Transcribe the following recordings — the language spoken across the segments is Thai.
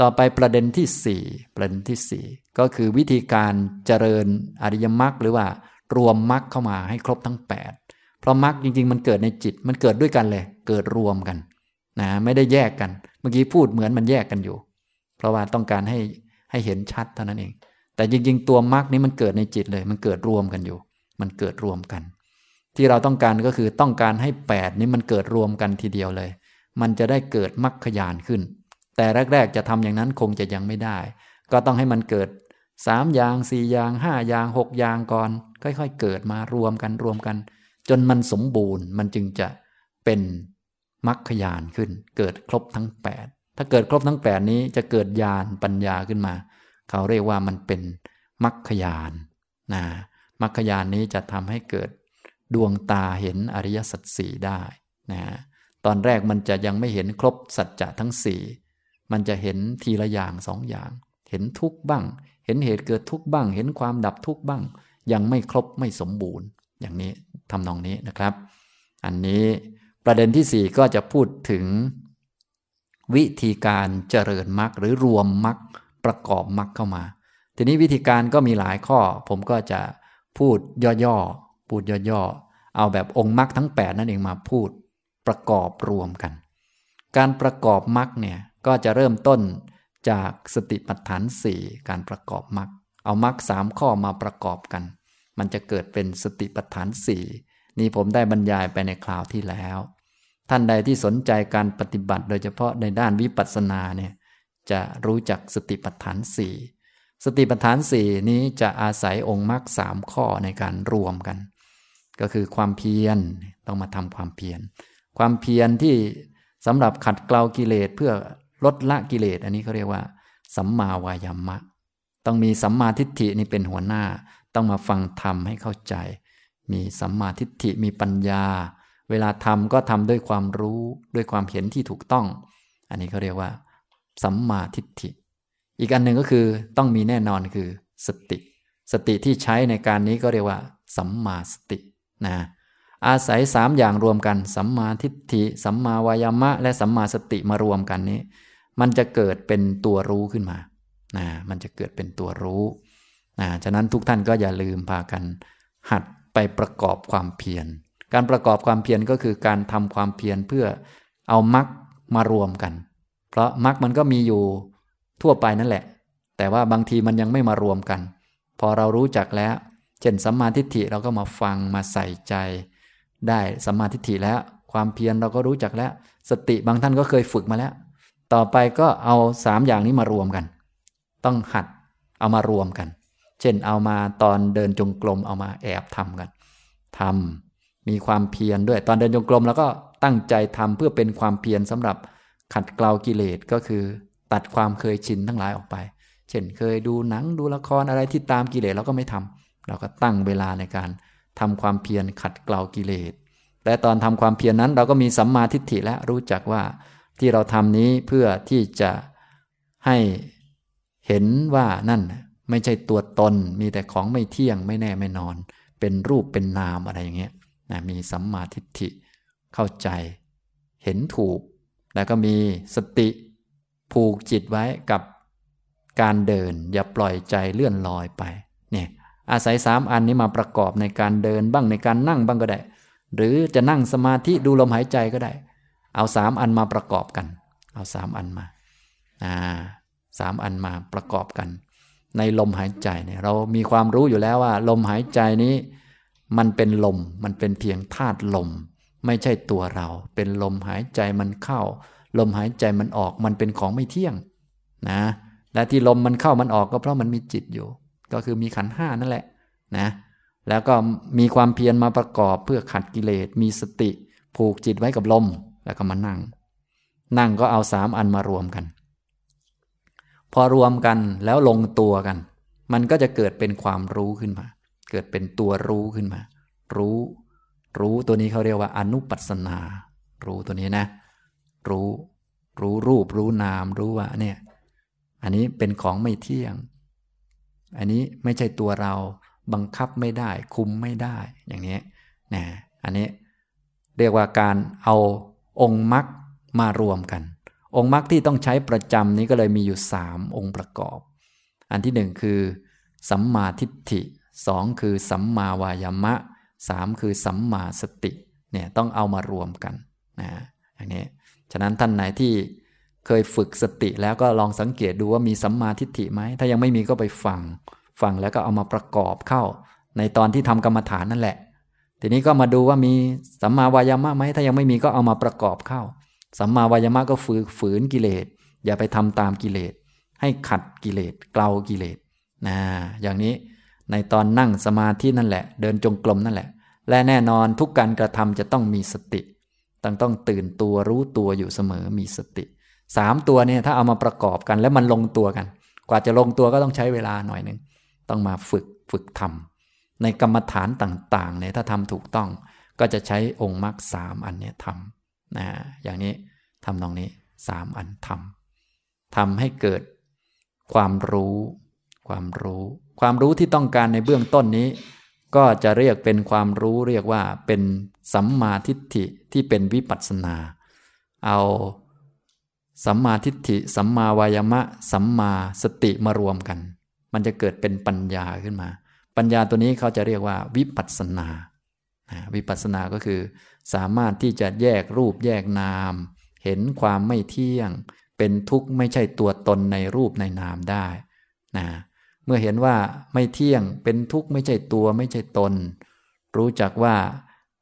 ต่อไปประเด็นที่สี่ประเด็นที่สี่ก็คือวิธีการเจริญอริยมรรคหรือว่ารวมมรรคเข้ามาให้ครบทั้ง 8 เพราะมรรคจริง ๆ มันเกิดในจิตมันเกิดด้วยกันเลย เกิดรวมกันนะไม่ได้แยกกัน เมื่อกี้พูดเหมือนมันแยกกันอยู่ เพราะว่าต้องการให้ให้เห็นชัดเท่านั้นเอง แต่จริง ๆ ตัวมรรคนี้มันเกิดในจิตเลย มันเกิดรวมกันอยู่ มันเกิดรวมกัน ที่เราต้องการก็คือต้องการให้ 8 นี้มันเกิดรวมกันทีเดียวเลย มันจะได้เกิดมรรคยานขึ้น แต่แรก ๆ จะทำอย่างนั้นคงจะยังไม่ได้ ก็ต้องให้มันเกิดสามอย่างสี่อย่างห้าอย่างหกอย่างก่อน ค่อยๆ เกิดมารวมกันรวมกัน จนมันสมบูรณ์มันจึงจะเป็นมรรคยานขึ้น เกิดครบทั้ง 8 ถ้าเกิดครบทั้ง 8 นี้จะเกิดญาณปัญญาขึ้นมา เขาเรียกว่ามันเป็นมรรคยานนะมรรคยานนี้จะทำให้เกิดดวงตาเห็นอริยสัจสี่ได้นะตอนแรกมันจะยังไม่เห็นครบสัจจะทั้งสี่ มันจะเห็นทีละอย่างสองอย่าง เห็นทุกบ้าง เห็นเหตุเกิดทุกบ้าง เห็นความดับทุกบ้าง ยังไม่ครบไม่สมบูรณ์ อย่างนี้ทำนองนี้นะครับ อันนี้ประเด็นที่สี่ก็จะพูดถึง วิธีการเจริญมรรคหรือรวมมรรคประกอบมรรคเข้ามา ทีนี้วิธีการก็มีหลายข้อ ผมก็จะพูดย่อๆพูดย่อๆเอาแบบองค์มรรคทั้ง 8 นั่นเองมาพูดประกอบรวมกัน การประกอบมรรคเนี่ย ก็จะเริ่มต้นจากสติปัฏฐานสี่การประกอบมรรคเอามรรคสามข้อมาประกอบกัน มันจะเกิดเป็นสติปัฏฐานสี่นี่ผมได้บรรยายไปในคราวที่แล้ว ท่านใดที่สนใจการปฏิบัติโดยเฉพาะในด้านวิปัสสนาเนี่ยจะรู้จักสติปัฏฐานสี่สติปัฏฐานสี่นี้จะอาศัยองค์มรรคสามข้อในการรวมกัน ก็คือความเพียรต้องมาทำความเพียรความเพียรที่สำหรับขัดเกลากิเลสเพื่อ ลดละกิเลส อันนี้เขาเรียกว่า สัมมาวายามะ ต้องมีสัมมาทิฏฐินี่เป็นหัวหน้า ต้องมาฟังธรรมให้เข้าใจ มีสัมมาทิฏฐิมีปัญญา เวลาทำก็ทำด้วยความรู้ด้วยความเห็นที่ถูกต้อง อันนี้เขาเรียกว่า สัมมาทิฏฐิ อีกอันหนึ่งก็คือต้องมีแน่นอนคือสติ สติที่ใช้ในการนี้ก็เรียกว่า สัมมาสตินะอาศัยสามอย่างรวมกัน สัมมาทิฏฐิ สัมมาวายามะ และสัมมาสติมารวมกันนี้ มันจะเกิดเป็นตัวรู้ขึ้นมานะมันจะเกิดเป็นตัวรู้นะฉะนั้นทุกท่านก็อย่าลืมพากัน หัดไปประกอบความเพียร การประกอบความเพียรก็คือการทำความเพียรเพื่อเอามรรคมารวมกัน เพราะมรรคมันก็มีอยู่ทั่วไปนั่นแหละ แต่ว่าบางทีมันยังไม่มารวมกัน พอเรารู้จักแล้ว เช่นสัมมาทิฏฐิเราก็มาฟังมาใส่ใจ ได้สัมมาทิฏฐิแล้ว ความเพียรเราก็รู้จักแล้ว สติบางท่านก็เคยฝึกมาแล้ว ต่อไปก็เอาสามอย่างนี้มารวมกัน ต้องหัดเอามารวมกัน เช่นเอามาตอนเดินจงกรมเอามาแอบทำกันทำมีความเพียรด้วย ตอนเดินจงกรมแล้วก็ตั้งใจทำเพื่อเป็นความเพียรสำหรับขัดเกลากิเลสก็คือ ตัดความเคยชินทั้งหลายออกไป เช่นเคยดูหนังดูละครอะไรที่ตามกิเลสเราก็ไม่ทำเราก็ตั้งเวลาในการทำความเพียรขัดเกลากิเลสแต่ตอนทำความเพียรนนั้น เราก็มีสัมมาทิฏฐิและรู้จักว่า ที่เราทำนี้เพื่อที่จะให้เห็นว่านั่นไม่ใช่ตัวตน มีแต่ของไม่เที่ยงไม่แน่ไม่นอน เป็นรูปเป็นนามอะไรอย่างเงี้ยนะมีสัมมาทิฏฐิเข้าใจ เห็นถูก แล้วก็มีสติผูกจิตไว้กับการเดิน อย่าปล่อยใจเลื่อนลอยไปเนี่ยอาศัยสามอันนี้มาประกอบในการเดินบ้างในการนั่งบ้างก็ได้ หรือจะนั่งสมาธิดูลมหายใจก็ได้ เอาสามอันมาประกอบกัน เอาสามอันมาอ่าสามอันมาประกอบกัน ในลมหายใจเนี่ยเรามีความรู้อยู่แล้วว่า ลมหายใจนี้ มันเป็นลมมันเป็นเพียงธาตุลม ไม่ใช่ตัวเรา เป็นลมหายใจมันเข้า ลมหายใจมันออกมันเป็นของไม่เที่ยงนะและที่ลมมันเข้ามันออกก็เพราะมันมีจิตอยู่ ก็คือมีขันห้านั่นแหละนะแล้วก็มีความเพียรมาประกอบเพื่อขัดกิเลสมีสติ ผูกจิตไว้กับลม แล้วก็มานั่ง นั่งก็เอาสามอันมารวมกัน พอรวมกันแล้วลงตัวกัน มันก็จะเกิดเป็นความรู้ขึ้นมา เกิดเป็นตัวรู้ขึ้นมา รู้ รู้ตัวนี้เขาเรียกว่าอนุปัสนา รู้ตัวนี้นะ รู้ รู้รูป รู้นาม รู้ว่าเนี่ย อันนี้เป็นของไม่เที่ยง อันนี้ไม่ใช่ตัวเรา บังคับไม่ได้ คุมไม่ได้ อย่างนี้นะ อันนี้เรียกว่าการเอา องค์มรรคมารวมกัน องค์มรรคที่ต้องใช้ประจำนี้ก็เลยมีอยู่สามองค์ประกอบ อันที่หนึ่งคือ สัมมาทิฏฐิสองคือสัมมาวายามะสามคือสัมมาสติเนี่ยต้องเอามารวมกันนะอย่างนี้ฉะนั้นท่านไหนที่เคยฝึกสติแล้วก็ลองสังเกตดูว่ามีสัมมาทิฏฐิไหม ถ้ายังไม่มีก็ไปฟัง ฟังแล้วก็เอามาประกอบเข้า ในตอนที่ทำกรรมฐานนั่นแหละ ทีนี้ก็มาดูว่ามีสัมมาวายามะไหมถ้ายังไม่มีก็เอามาประกอบเข้า สัมมาวายามะก็ฝืนฝืนกิเลส อย่าไปทำตามกิเลส ให้ขัดกิเลสเกลากิเลสนะอย่างนี้ในตอนนั่งสมาธินั่นแหละ เดินจงกรมนั่นแหละ และแน่นอนทุกการกระทำจะต้องมีสติต้องต้องตื่นตัวรู้ตัวอยู่เสมอมีสติสามตัวเนี่ยถ้าเอามาประกอบกันแล้วมันลงตัวกัน กว่าจะลงตัวก็ต้องใช้เวลาหน่อยหนึ่งต้องมาฝึกฝึกทำ ในกรรมฐานต่างๆเนี่ยถ้าทำถูกต้องก็จะใช้องค์มรรคสามอันเนี่ยทำนะอย่างนี้ทำตรงนี้สามอันทำทำให้เกิดความรู้ ความรู้ ความรู้ที่ต้องการในเบื้องต้นนี้ ก็จะเรียกเป็นความรู้เรียกว่าเป็นสัมมาทิฏฐิที่เป็นวิปัสสนา เอาสัมมาทิฏฐิ สัมมาวายมะ สัมมาสติมารวมกัน มันจะเกิดเป็นปัญญาขึ้นมา ปัญญาตัวนี้เขาจะเรียกว่าวิปัสสนา วิปัสสนาก็คือ สามารถที่จะแยกรูปแยกนาม เห็นความไม่เที่ยง เป็นทุกข์ไม่ใช่ตัวตนในรูปในนามได้นะเมื่อเห็นว่าไม่เที่ยงเป็นทุกข์ไม่ใช่ตัวไม่ใช่ตน รู้จักว่า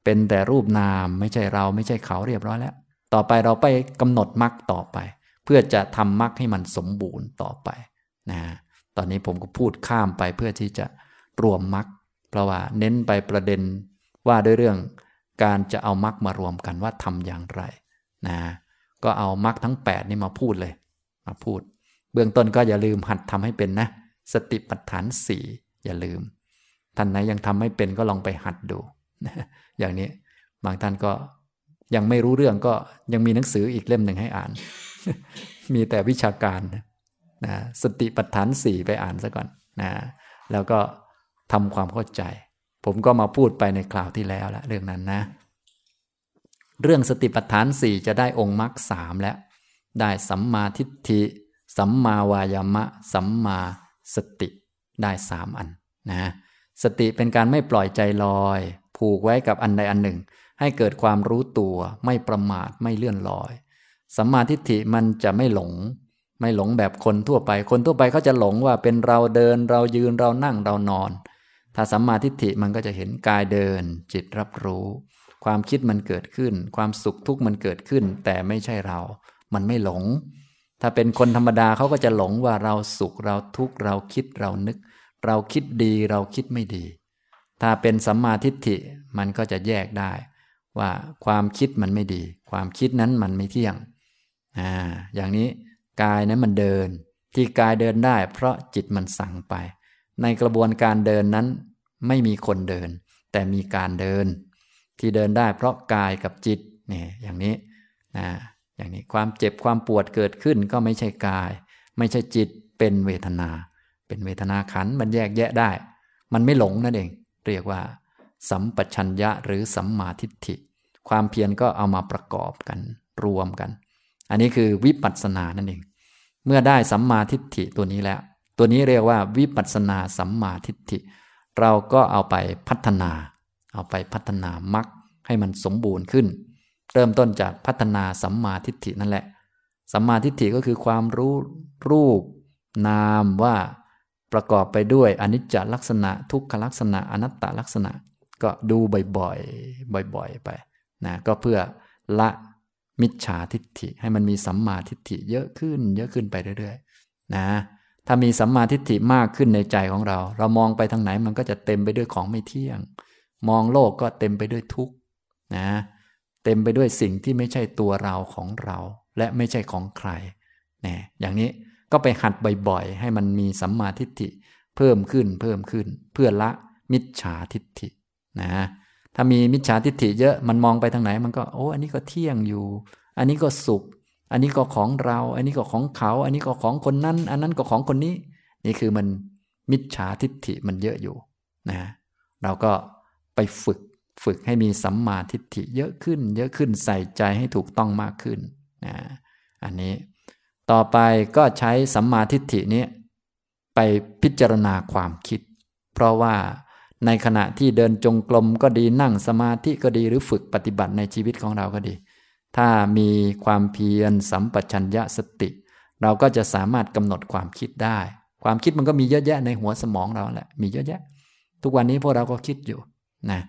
เป็นแต่รูปนามไม่ใช่เราไม่ใช่เขาเรียบร้อยแล้ว ต่อไปเราไปกำหนดมรรคต่อไป เพื่อจะทำมรรคให้มันสมบูรณ์ต่อไปนะตอนนี้ผมก็พูดข้ามไปเพื่อที่จะ รวมมรรคเพราะว่าเน้นไปประเด็นว่าด้วยเรื่องการจะเอามรรคมารวมกันว่าทำอย่างไรนะก็เอามรรคทั้ง 8 นี่มาพูดเลย มาพูด เบื้องต้นก็อย่าลืมหัดทำให้เป็นนะ สติปัฏฐานสี่อย่าลืม ท่านไหนยังทำไม่เป็นก็ลองไปหัดดู อย่างนี้บางท่านก็ยังไม่รู้เรื่องก็ยังมีหนังสืออีกเล่มหนึ่งให้อ่าน มีแต่วิชาการนะสติปัฏฐานสี่ไปอ่านซะก่อนนะแล้วก็ ทำความเข้าใจ ผมก็มาพูดไปในคราวที่แล้วละเรื่องนั้นนะ เรื่องสติปัฏฐานสี่จะได้องค์มรรคสามแล้ว ได้สัมมาทิฏฐิ สัมมาวายามะ สัมมาสติได้สามอันนะสติเป็นการไม่ปล่อยใจลอย ผูกไว้กับอันใดอันหนึ่ง ให้เกิดความรู้ตัว ไม่ประมาทไม่เลื่อนลอย สัมมาทิฏฐิมันจะไม่หลง ไม่หลงแบบคนทั่วไป คนทั่วไปเขาจะหลงว่าเป็นเราเดินเรายืนเรานั่งเรานอน ถ้าสัมมาทิฏฐิมันก็จะเห็นกายเดิน จิตรับรู้ ความคิดมันเกิดขึ้น ความสุขทุกข์มันเกิดขึ้น แต่ไม่ใช่เรา มันไม่หลง ถ้าเป็นคนธรรมดาเขาก็จะหลงว่าเราสุขเราทุกข์เราคิดเรานึก เราคิดดีเราคิดไม่ดี ถ้าเป็นสัมมาทิฏฐิมันก็จะแยกได้ ว่าความคิดมันไม่ดี ความคิดนั้นมันไม่เที่ยงอ่าอย่างนี้กายนั้นมันเดิน ที่กายเดินได้ เพราะจิตมันสั่งไปในกระบวนการเดินนั้น ไม่มีคนเดิน แต่มีการเดิน ที่เดินได้เพราะกายกับจิตเนี่ยอย่างนี้นะอย่างนี้ความเจ็บความปวดเกิดขึ้นก็ไม่ใช่กาย ไม่ใช่จิตเป็นเวทนา เป็นเวทนาขันมันแยกแยะได้ มันไม่หลงนั่นเอง เรียกว่า สัมปชัญญะหรือสัมมาทิฏฐิ ความเพียรก็เอามาประกอบกันรวมกัน อันนี้คือวิปัสสนานั่นเอง เมื่อได้สัมมาทิฏฐิตัวนี้แล้ว ตัวนี้เรียกว่าวิปัสสนาสัมมาทิฏฐิ เราก็เอาไปพัฒนา เอาไปพัฒนามรรคให้มันสมบูรณ์ขึ้น เริ่มต้นจากพัฒนาสัมมาทิฏฐินั่นแหละ สัมมาทิฏฐิก็คือความรู้รูป นามว่าประกอบไปด้วยอนิจจลักษณะ ทุกขลักษณะอนัตตลักษณะ ก็ดูบ่อยๆบ่อยๆไปนะก็เพื่อละมิจฉาทิฏฐิให้มันมีสัมมาทิฏฐิเยอะขึ้น เยอะขึ้นไปเรื่อยๆ นะ ถ้ามีสัมมาทิฏฐิมากขึ้นในใจของเรา เรามองไปทางไหนมันก็จะเต็มไปด้วยของไม่เที่ยง มองโลกก็เต็มไปด้วยทุกข์นะเต็มไปด้วยสิ่งที่ไม่ใช่ตัวเราของเรา และไม่ใช่ของใครนะอย่างนี้ก็ไปหัดบ่อยๆ ให้มันมีสัมมาทิฏฐิเพิ่มขึ้นเพิ่มขึ้น เพื่อละมิจฉาทิฏฐินะถ้ามีมิจฉาทิฏฐิเยอะมันมองไปทางไหนมันก็โอ้อันนี้ก็เที่ยงอยู่ อันนี้ก็สุข อันนี้ก็ของเรา อันนี้ก็ของเขา อันนี้ก็ของคนนั้น อันนั้นก็ของคนนี้ นี่คือมันมิจฉาทิฏฐิมันเยอะอยู่นะเราก็ไปฝึกฝึกให้มีสัมมาทิฏฐิเยอะขึ้น เยอะขึ้นใส่ใจให้ถูกต้องมากขึ้นนะอันนี้ต่อไปก็ใช้สัมมาทิฏฐินี้ไปพิจารณาความคิด เพราะว่าในขณะที่เดินจงกรมก็ดีนั่งสมาธิก็ดีหรือฝึกปฏิบัติในชีวิตของเราก็ดี ถ้ามีความเพียรสัมปชัญญะสติ เราก็จะสามารถกำหนดความคิดได้ ความคิดมันก็มีเยอะแยะในหัวสมองเราแหละมีเยอะแยะ ทุกวันนี้พวกเราก็คิดอยู่นะ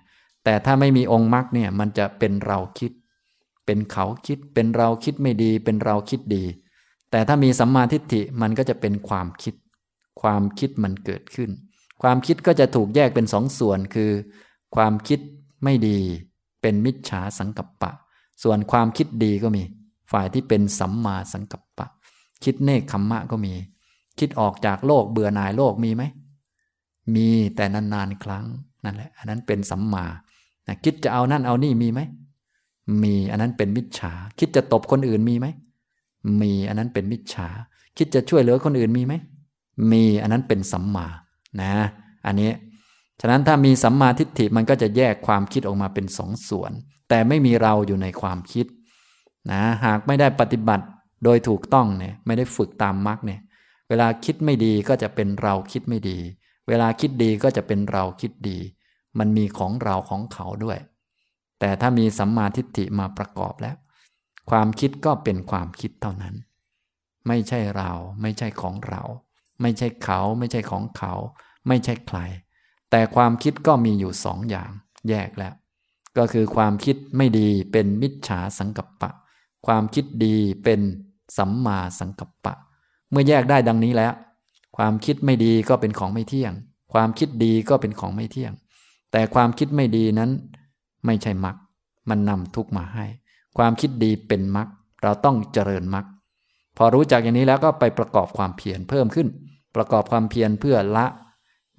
แต่ถ้าไม่มีองค์มรรคเนี่ยมันจะเป็นเราคิด เป็นเขาคิดเป็นเราคิดไม่ดี เป็นเราคิดดี แต่ถ้ามีสัมมาทิฏฐิมันก็จะเป็นความคิด ความคิดมันเกิดขึ้น ความคิดก็จะถูกแยกเป็นสองส่วนคือ ความคิดไม่ดี เป็นมิจฉาสังกัปปะ ส่วนความคิดดีก็มี ฝ่ายที่เป็นสัมมาสังกัปปะ คิดเนคขมมะก็มี คิดออกจากโลกเบื่อหน่ายโลกมีไหม มีแต่นานๆครั้งนั่นแหละ อันนั้นเป็นสัมมานะคิดจะเอานั่นเอานี่มีไหม มีอันนั้นเป็นมิจฉา คิดจะตบคนอื่นมีไหม มีอันนั้นเป็นมิจฉา คิดจะช่วยเหลือคนอื่นมีไหม มีอันนั้นเป็นสัมมา นะ อันนี้ ฉะนั้นถ้ามีสัมมาทิฏฐิมันก็จะแยกความคิดออกมาเป็นสองส่วน แต่ไม่มีเราอยู่ในความคิดนะหากไม่ได้ปฏิบัติโดยถูกต้องเนี่ยไม่ได้ฝึกตามมรรคเนี่ยเวลาคิดไม่ดีก็จะเป็นเราคิดไม่ดี เวลาคิดดีก็จะเป็นเราคิดดี มันมีของเราของเขาด้วย แต่ถ้ามีสัมมาทิฏฐิมาประกอบแล้ว ความคิดก็เป็นความคิดเท่านั้น ไม่ใช่เราไม่ใช่ของเรา ไม่ใช่เขาไม่ใช่ของเขา ไม่ใช่ใคร แต่ความคิดก็มีอยู่สองอย่าง แยกแล้ว ก็คือความคิดไม่ดีเป็นมิจฉาสังกัปปะ ความคิดดีเป็นสัมมาสังกัปปะ เมื่อแยกได้ดังนี้แล้ว ความคิดไม่ดีก็เป็นของไม่เที่ยง ความคิดดีก็เป็นของไม่เที่ยง แต่ความคิดไม่ดีนั้น ไม่ใช่มรรคมันนำทุกมาให้ ความคิดดีเป็นมรรคเราต้องเจริญมรรคพอรู้จักอย่างนี้แล้วก็ไปประกอบความเพียรเพิ่มขึ้น ประกอบความเพียรเพื่อละ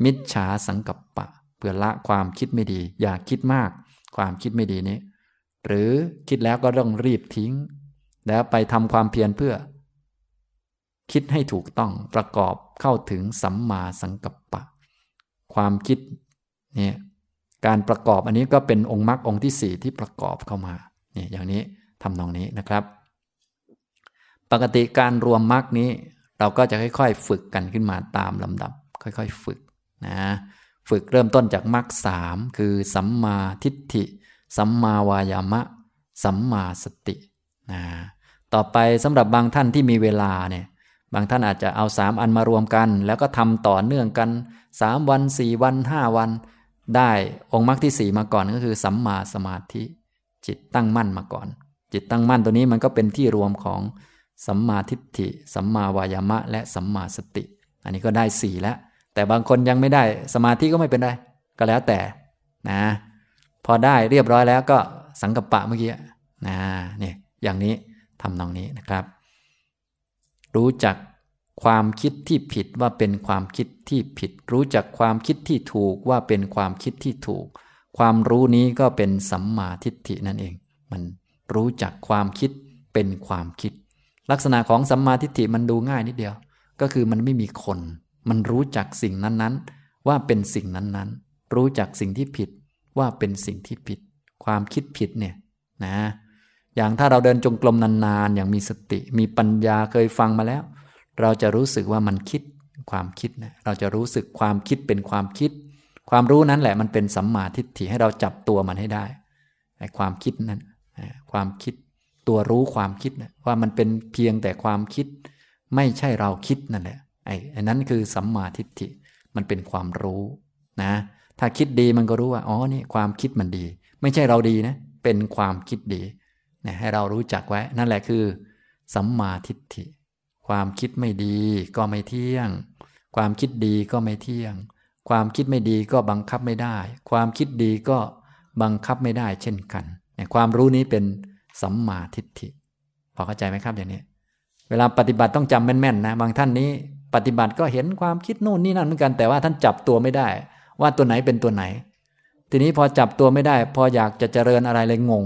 มิจฉาสังกัปปะ เพื่อละความคิดไม่ดี อย่าคิดมาก ความคิดไม่ดีนี้ หรือคิดแล้วก็ต้องรีบทิ้ง แล้วไปทำความเพียรเพื่อ คิดให้ถูกต้องประกอบเข้าถึงสัมมาสังกัปปะ ความคิดเนี่ยการประกอบอันนี้ก็เป็นองค์มรรคองค์ที่สี่ที่ประกอบเข้ามาเนี่ยอย่างนี้ทำนองนี้นะครับ ปกติการรวมมรรคนี้ เราก็จะค่อย ๆ ฝึกกันขึ้นมาตามลำดับ ค่อย ๆ ฝึกนะ ฝึกเริ่มต้นจากมรรคสามคือสัมมาทิฏฐิ สัมมาวายามะ สัมมาสตินะต่อไปสำหรับบางท่านที่มีเวลาเนี่ยบางท่านอาจจะเอาสามอันมารวมกัน แล้วก็ทำต่อเนื่องกันสามวันสี่วันห้าวัน ได้องค์มรรคที่สี่มาก่อนก็คือ สัมมาสมาธิ จิตตั้งมั่นมาก่อน จิตตั้งมั่นตัวนี้มันก็เป็นที่รวมของสัมมาทิฏฐิ สัมมาวายามะ และสัมมาสติ อันนี้ก็ได้สี่แล้ว แต่บางคนยังไม่ได้สมาธิก็ไม่เป็นไรก็แล้วแต่นะ พอได้เรียบร้อยแล้วก็สังกัปะเมื่อกี้นะเนี่ยอย่างนี้ทำนองนี้นะครับ รู้จักความคิดที่ผิดว่าเป็นความคิดที่ผิด รู้จักความคิดที่ถูกว่าเป็นความคิดที่ถูก ความรู้นี้ก็เป็นสัมมาทิฏฐินั่นเอง มันรู้จักความคิดเป็นความคิด ลักษณะของสัมมาทิฏฐิมันดูง่ายนิดเดียว ก็คือมันไม่มีคน มันรู้จักสิ่งนั้นๆ ว่าเป็นสิ่งนั้นๆ รู้จักสิ่งที่ผิดว่าเป็นสิ่งที่ผิด ความคิดผิดเนี่ยนะ อย่างถ้าเราเดินจงกรมนานๆ อย่างมีสติ มีปัญญาเคยฟังมาแล้ว เราจะรู้สึกว่ามันคิดความคิดนะเราจะรู้สึกความคิดเป็นความคิด ความรู้นั้นแหละมันเป็นสัมมาทิฏฐิให้เราจับตัวมันให้ได้ไอ้ความคิดนั้นความคิดตัวรู้ความคิดนะว่ามันเป็นเพียงแต่ความคิด ไม่ใช่เราคิดนั่นแหละ ไอ้นั้นคือสัมมาทิฏฐิมันเป็นความรู้นะ ถ้าคิดดีมันก็รู้ว่าอ๋อนี่ความคิดมันดี ไม่ใช่เราดีนะ เป็นความคิดดีนะให้เรารู้จักไว้ นั่นแหละคือ สัมมาทิฏฐิ ความคิดไม่ดีก็ไม่เที่ยง ความคิดดีก็ไม่เที่ยง ความคิดไม่ดีก็บังคับไม่ได้ ความคิดดีก็บังคับไม่ได้เช่นกันความรู้นี้เป็นสัมมาทิฏฐิพอเข้าใจไหมครับอย่างนี้ เวลาปฏิบัติต้องจำแม่นๆนะ บางท่านนี้ ปฏิบัติก็เห็นความคิดนู่นนี่นั่นเหมือนกัน แต่ว่าท่านจับตัวไม่ได้ ว่าตัวไหนเป็นตัวไหน ทีนี้พอจับตัวไม่ได้ พออยากจะเจริญอะไรเลยงง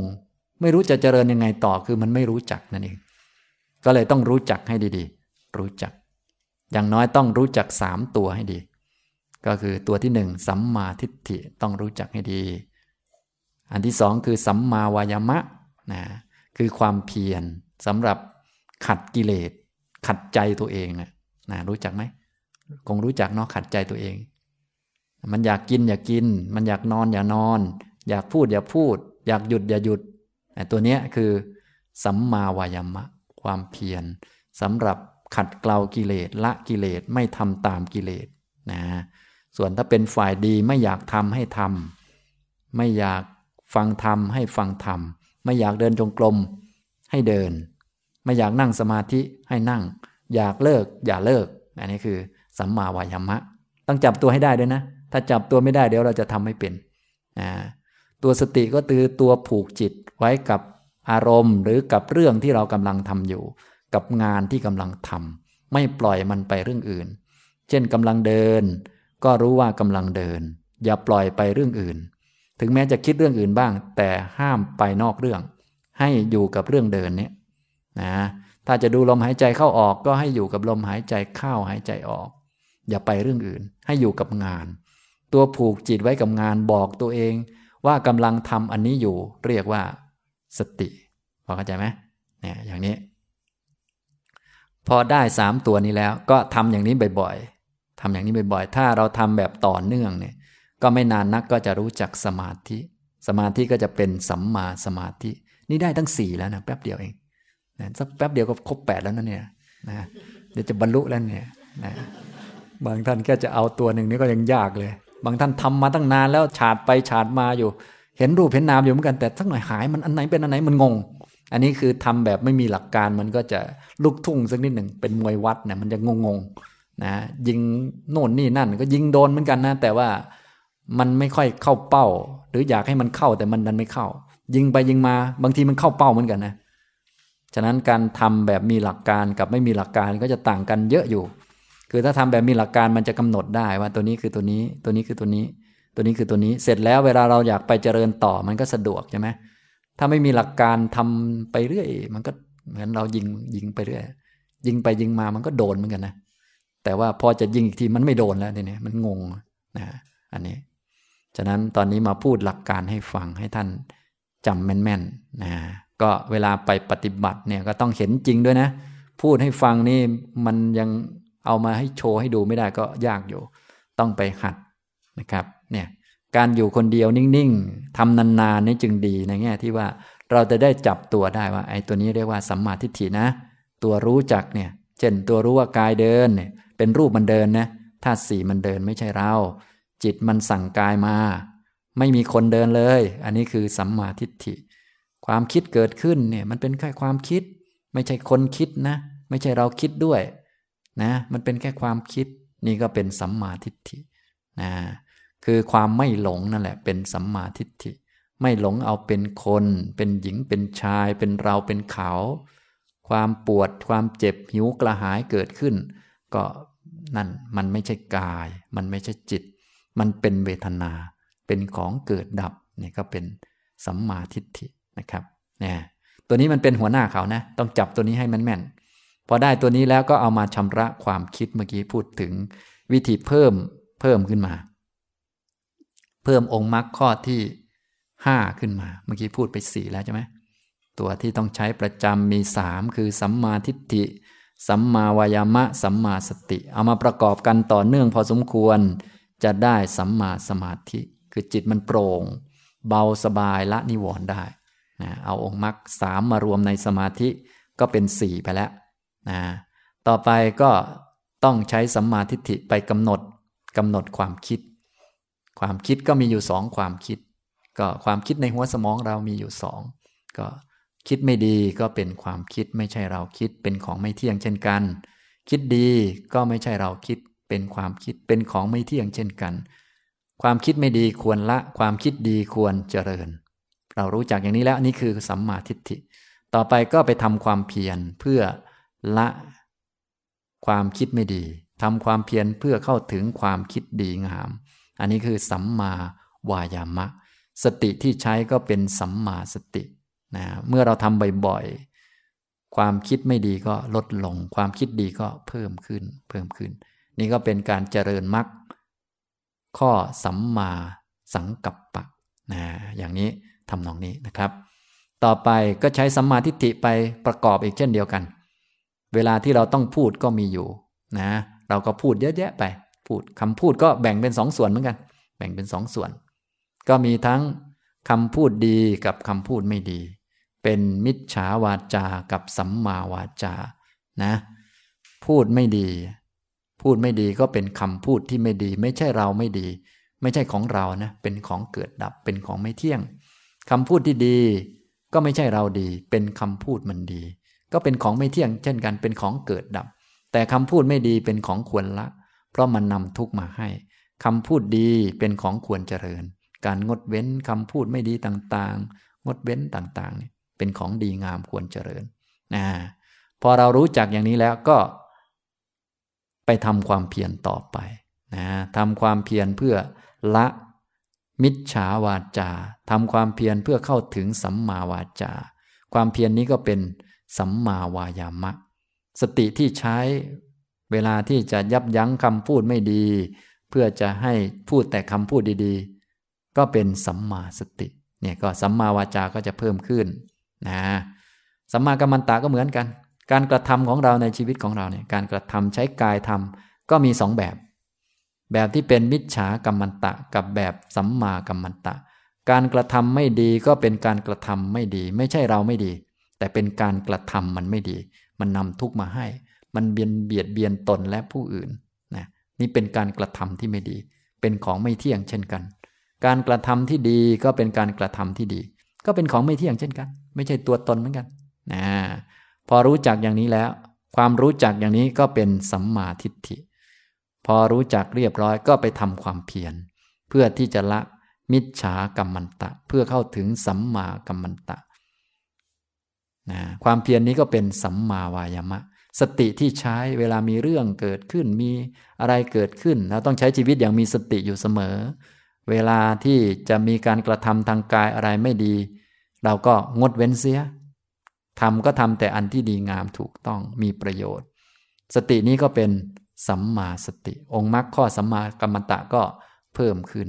ไม่รู้จะเจริญยังไงต่อคือมันไม่รู้จักนั่นเองก็เลยต้องรู้จักให้ดีๆ รู้จัก อย่างน้อยต้องรู้จักสามตัวให้ดี ก็คือตัวที่หนึ่งสัมมาทิฏฐิต้องรู้จักให้ดี อันที่สองคือสัมมาวายามะนะคือความเพียรสำหรับขัดกิเลสขัดใจตัวเองนะ นะรู้จักไหมคงรู้จักเนาะขัดใจตัวเอง มันอยากกินอย่ากกิน มันอยากนอนอย่านอน อยากพูดอย่าพูด อยากหยุดอย่าหยุดตัวเนี้ยคือ สัมมาวายามะ ความเพียรสำหรับขัดเกลากิเลสละกิเลสไม่ทำตามกิเลสนะส่วนถ้าเป็นฝ่ายดีไม่อยากทำให้ทำไม่อยากฟังธรรมให้ฟังธรรม ไม่อยากเดินจงกรมให้เดิน ไม่อยากนั่งสมาธิให้นั่ง อยากเลิกอย่าเลิก อันนี้คือสัมมาวายามะ ต้องจับตัวให้ได้ด้วยนะ ถ้าจับตัวไม่ได้เดี๋ยวเราจะทำไม่เป็นนะตัวสติก็คือตัวผูกจิตไว้กับอารมณ์หรือกับเรื่องที่เรากำลังทำอยู่ กับงานที่กำลังทำไม่ปล่อยมันไปเรื่องอื่น เช่นกำลังเดิน ก็รู้ว่ากำลังเดิน อย่าปล่อยไปเรื่องอื่น ถึงแม้จะคิดเรื่องอื่นบ้าง แต่ห้ามไปนอกเรื่อง ให้อยู่กับเรื่องเดินเนี่ยนะ ถ้าจะดูลมหายใจเข้าออกก็ให้อยู่กับลมหายใจเข้าหายใจออก อย่าไปเรื่องอื่น ให้อยู่กับงาน ตัวผูกจิตไว้กับงานบอกตัวเอง ว่ากำลังทำอันนี้อยู่ เรียกว่า สติพอเข้าใจไหมเนี่ยอย่างนี้ พอได้สามตัวนี้แล้ว ก็ทำอย่างนี้บ่อยๆทำอย่างนี้บ่อยๆ ถ้าเราทำแบบต่อเนื่องเนี่ย ก็ไม่นานนักก็จะรู้จักสมาธิ สมาธิก็จะเป็นสัมมาสมาธิ นี่ได้ทั้งสี่แล้วนะแป๊บเดียวเอง นะสักแป๊บเดียวก็ครบแปดแล้วนะเนี่ยนะเดี๋ยวจะบรรลุแล้วเนี่ยนะบางท่านแค่จะเอาตัวหนึ่งนี่ก็ยังยากเลย บางท่านทำมาตั้งนานแล้วฉาดไปฉาดมาอยู่ เห็นรูปเห็นนามอยู่เหมือนกันแต่สักหน่อยหายมันอันไหนเป็นอันไหนมันงง อันนี้คือทำแบบไม่มีหลักการมันก็จะลุกทุ่งสักนิดหนึ่งเป็นมวยวัดเนี่ยมันจะงงงนะยิงโน่นนี่นั่น ก็ยิงโดนเหมือนกันนะ แต่ว่ามันไม่ค่อยเข้าเป้า หรืออยากให้มันเข้าแต่มันดันไม่เข้า ยิงไปยิงมา บางทีมันเข้าเป้าเหมือนกันนะ ฉะนั้นการทำแบบมีหลักการกับไม่มีหลักการก็จะต่างกันเยอะอยู่ คือถ้าทำแบบมีหลักการมันจะกำหนดได้ว่าตัวนี้คือตัวนี้ ตัวนี้คือตัวนี้ ตัวนี้คือตัวนี้ เสร็จแล้วเวลาเราอยากไปเจริญต่อมันก็สะดวกใช่ไหมถ้าไม่มีหลักการทำไปเรื่อย มันก็เหมือนเรายิงยิงไปเรื่อย ยิงไปยิงมามันก็โดนเหมือนกันนะ แต่ว่าพอจะยิงอีกทีมันไม่โดนแล้วเนี่ยมันงงนะอันนี้ ฉะนั้นตอนนี้มาพูดหลักการให้ฟังให้ท่านจำแม่นๆนะ ก็เวลาไปปฏิบัติเนี่ยก็ต้องเห็นจริงด้วยนะ พูดให้ฟังนี่มันยังเอามาให้โชว์ให้ดูไม่ได้ก็ยากอยู่ ต้องไปหัดนะครับเนี่ยการอยู่คนเดียวนิ่งๆทำนานๆนี่จึงดีในแง่ที่ว่าเราจะได้จับตัวได้ว่าไอ้ตัวนี้เรียกว่าสัมมาทิฏฐินะ ตัวรู้จักเนี่ย เช่นตัวรู้ว่ากายเดินเนี่ยเป็นรูปมันเดินนะธาตุสี่มันเดินไม่ใช่เรา จิตมันสั่งกายมา ไม่มีคนเดินเลย อันนี้คือสัมมาทิฏฐิ ความคิดเกิดขึ้นเนี่ยมันเป็นแค่ความคิด ไม่ใช่คนคิดนะ ไม่ใช่เราคิดด้วยนะมันเป็นแค่ความคิดนี่ก็เป็นสัมมาทิฏฐินะคือความไม่หลงนั่นแหละ เป็นสัมมาทิฏฐิ ไม่หลงเอาเป็นคน เป็นหญิงเป็นชาย เป็นเราเป็นเขา ความปวดความเจ็บหิวกระหายเกิดขึ้น ก็นั่นมันไม่ใช่กาย มันไม่ใช่จิต มันเป็นเวทนา เป็นของเกิดดับนี่ก็เป็นสัมมาทิฏฐิ นะครับเนี่ยตัวนี้มันเป็นหัวหน้าเขานะ ต้องจับตัวนี้ให้มันแม่น พอได้ตัวนี้แล้วก็เอามาชำระความคิดเมื่อกี้พูดถึงวิธีเพิ่มเพิ่มขึ้นมา เพิ่มองค์มรรคข้อที่ห้าขึ้นมา เมื่อกี้พูดไปสี่แล้วใช่ไหมตัวที่ต้องใช้ประจำมีสามคือสัมมาทิฏฐิ สัมมาวายามะ สัมมาสติ เอามาประกอบกันต่อเนื่องพอสมควร จะได้สัมมาสมาธิ คือจิตมันโปร่ง เบาสบายละนิวรณ์ได้ นะเอาองค์มรรคสามมารวมในสมาธิก็เป็นสี่ไปแล้วนะต่อไปก็ต้องใช้สัมมาทิฏฐิไปกำหนดกำหนดความคิด ความคิดก็มีอยู่สองความคิด ก็ความคิดในหัวสมองเรามีอยู่สองก็คิดไม่ดีก็เป็นความคิดไม่ใช่เราคิดเป็นของไม่เที่ยงเช่นกัน คิดดีก็ไม่ใช่เราคิด เป็นความคิดเป็นของไม่เที่ยงเช่นกัน ความคิดไม่ดีควรละ ความคิดดีควรเจริญ เรารู้จักอย่างนี้แล้วนี่คือสัมมาทิฏฐิ ต่อไปก็ไปทำความเพียรเพื่อละความคิดไม่ดีทำความเพียรเพื่อเข้าถึงความคิดดีงาม อันนี้คือสัมมาวายามะ สติที่ใช้ก็เป็นสัมมาสตินะเมื่อเราทำบ่อยๆ ความคิดไม่ดีก็ลดลง ความคิดดีก็เพิ่มขึ้น เพิ่มขึ้น นี่ก็เป็นการเจริญมรรคข้อสัมมาสังกัปปะนะอย่างนี้ ทำนองนี้นะครับ ต่อไปก็ใช้สัมมาทิฏฐิไปประกอบอีกเช่นเดียวกัน เวลาที่เราต้องพูดก็มีอยู่นะเราก็พูดเยอะแยะไป พูดคำพูดก็แบ่งเป็นสองส่วนเหมือนกัน แบ่งเป็นสองส่วน ก็มีทั้งคำพูดดีกับคำพูดไม่ดี เป็นมิจฉาวาจากับสัมมาวาจานะ พูดไม่ดี พูดไม่ดีก็เป็นคำพูดที่ไม่ดี ไม่ใช่เราไม่ดี ไม่ใช่ของเรานะ เป็นของเกิดดับเป็นของไม่เที่ยง คำพูดที่ดี ก็ไม่ใช่เราดี เป็นคำพูดมันดี ก็เป็นของไม่เที่ยง เช่นกันเป็นของเกิดดับ แต่คำพูดไม่ดีเป็นของควรละ เพราะมันนำทุกมาให้คำพูดดีเป็นของควรเจริญ การงดเว้นคำพูดไม่ดีต่างๆ งดเว้นต่างๆเป็นของดีงามควรเจริญนะพอเรารู้จักอย่างนี้แล้วก็ไปทำความเพียรต่อไปนะทำความเพียรเพื่อละ มิจฉาวาจาทำความเพียรเพื่อเข้าถึงสัมมาวาจา ความเพียรนนี้ก็เป็นสัมมาวายามะ สติที่ใช้เวลาที่จะยับยั้งคำพูดไม่ดี เพื่อจะให้พูดแต่คำพูดดีๆ ก็เป็นสัมมาสติเนี่ยก็สัมมาวาจาก็จะเพิ่มขึ้นนะสัมมากัมมันตะก็เหมือนกัน การกระทำของเราในชีวิตของเราเนี่ยการกระทำใช้กายทำก็มีสองแบบ แบบที่เป็นมิจฉากัมมันตะกับแบบสัมมากัมมันตะ การกระทำไม่ดีก็เป็นการกระทำไม่ดี ไม่ใช่เราไม่ดี แต่เป็นการกระทำมันไม่ดี มันนำทุกมาให้ มันเบียนเบียดเบียนตนและผู้อื่นนะนี่เป็นการกระทำที่ไม่ดี เป็นของไม่เที่ยงเช่นกัน การกระทำที่ดีก็เป็นการกระทำที่ดี ก็เป็นของไม่เที่ยงเช่นกัน ไม่ใช่ตัวตนเหมือนกันนะพอรู้จักอย่างนี้แล้ว ความรู้จักอย่างนี้ก็เป็นสัมมาทิฏฐิ พอรู้จักเรียบร้อยก็ไปทำความเพียร เพื่อที่จะละมิจฉากรรมันตะ เพื่อเข้าถึงสัมมากัมมันตะนะความเพียรนนี้ก็เป็นสัมมาวายามะ สติที่ใช้เวลามีเรื่องเกิดขึ้นมีอะไรเกิดขึ้นเราต้องใช้ชีวิตอย่างมีสติอยู่เสมอ เวลาที่จะมีการกระทำทางกายอะไรไม่ดี เราก็งดเว้นเสียทำก็ทำแต่อันที่ดีงามถูกต้องมีประโยชน์ สตินี้ก็เป็น สัมมาสติ องค์มรรคข้อสัมมากัมมันตะก็เพิ่มขึ้น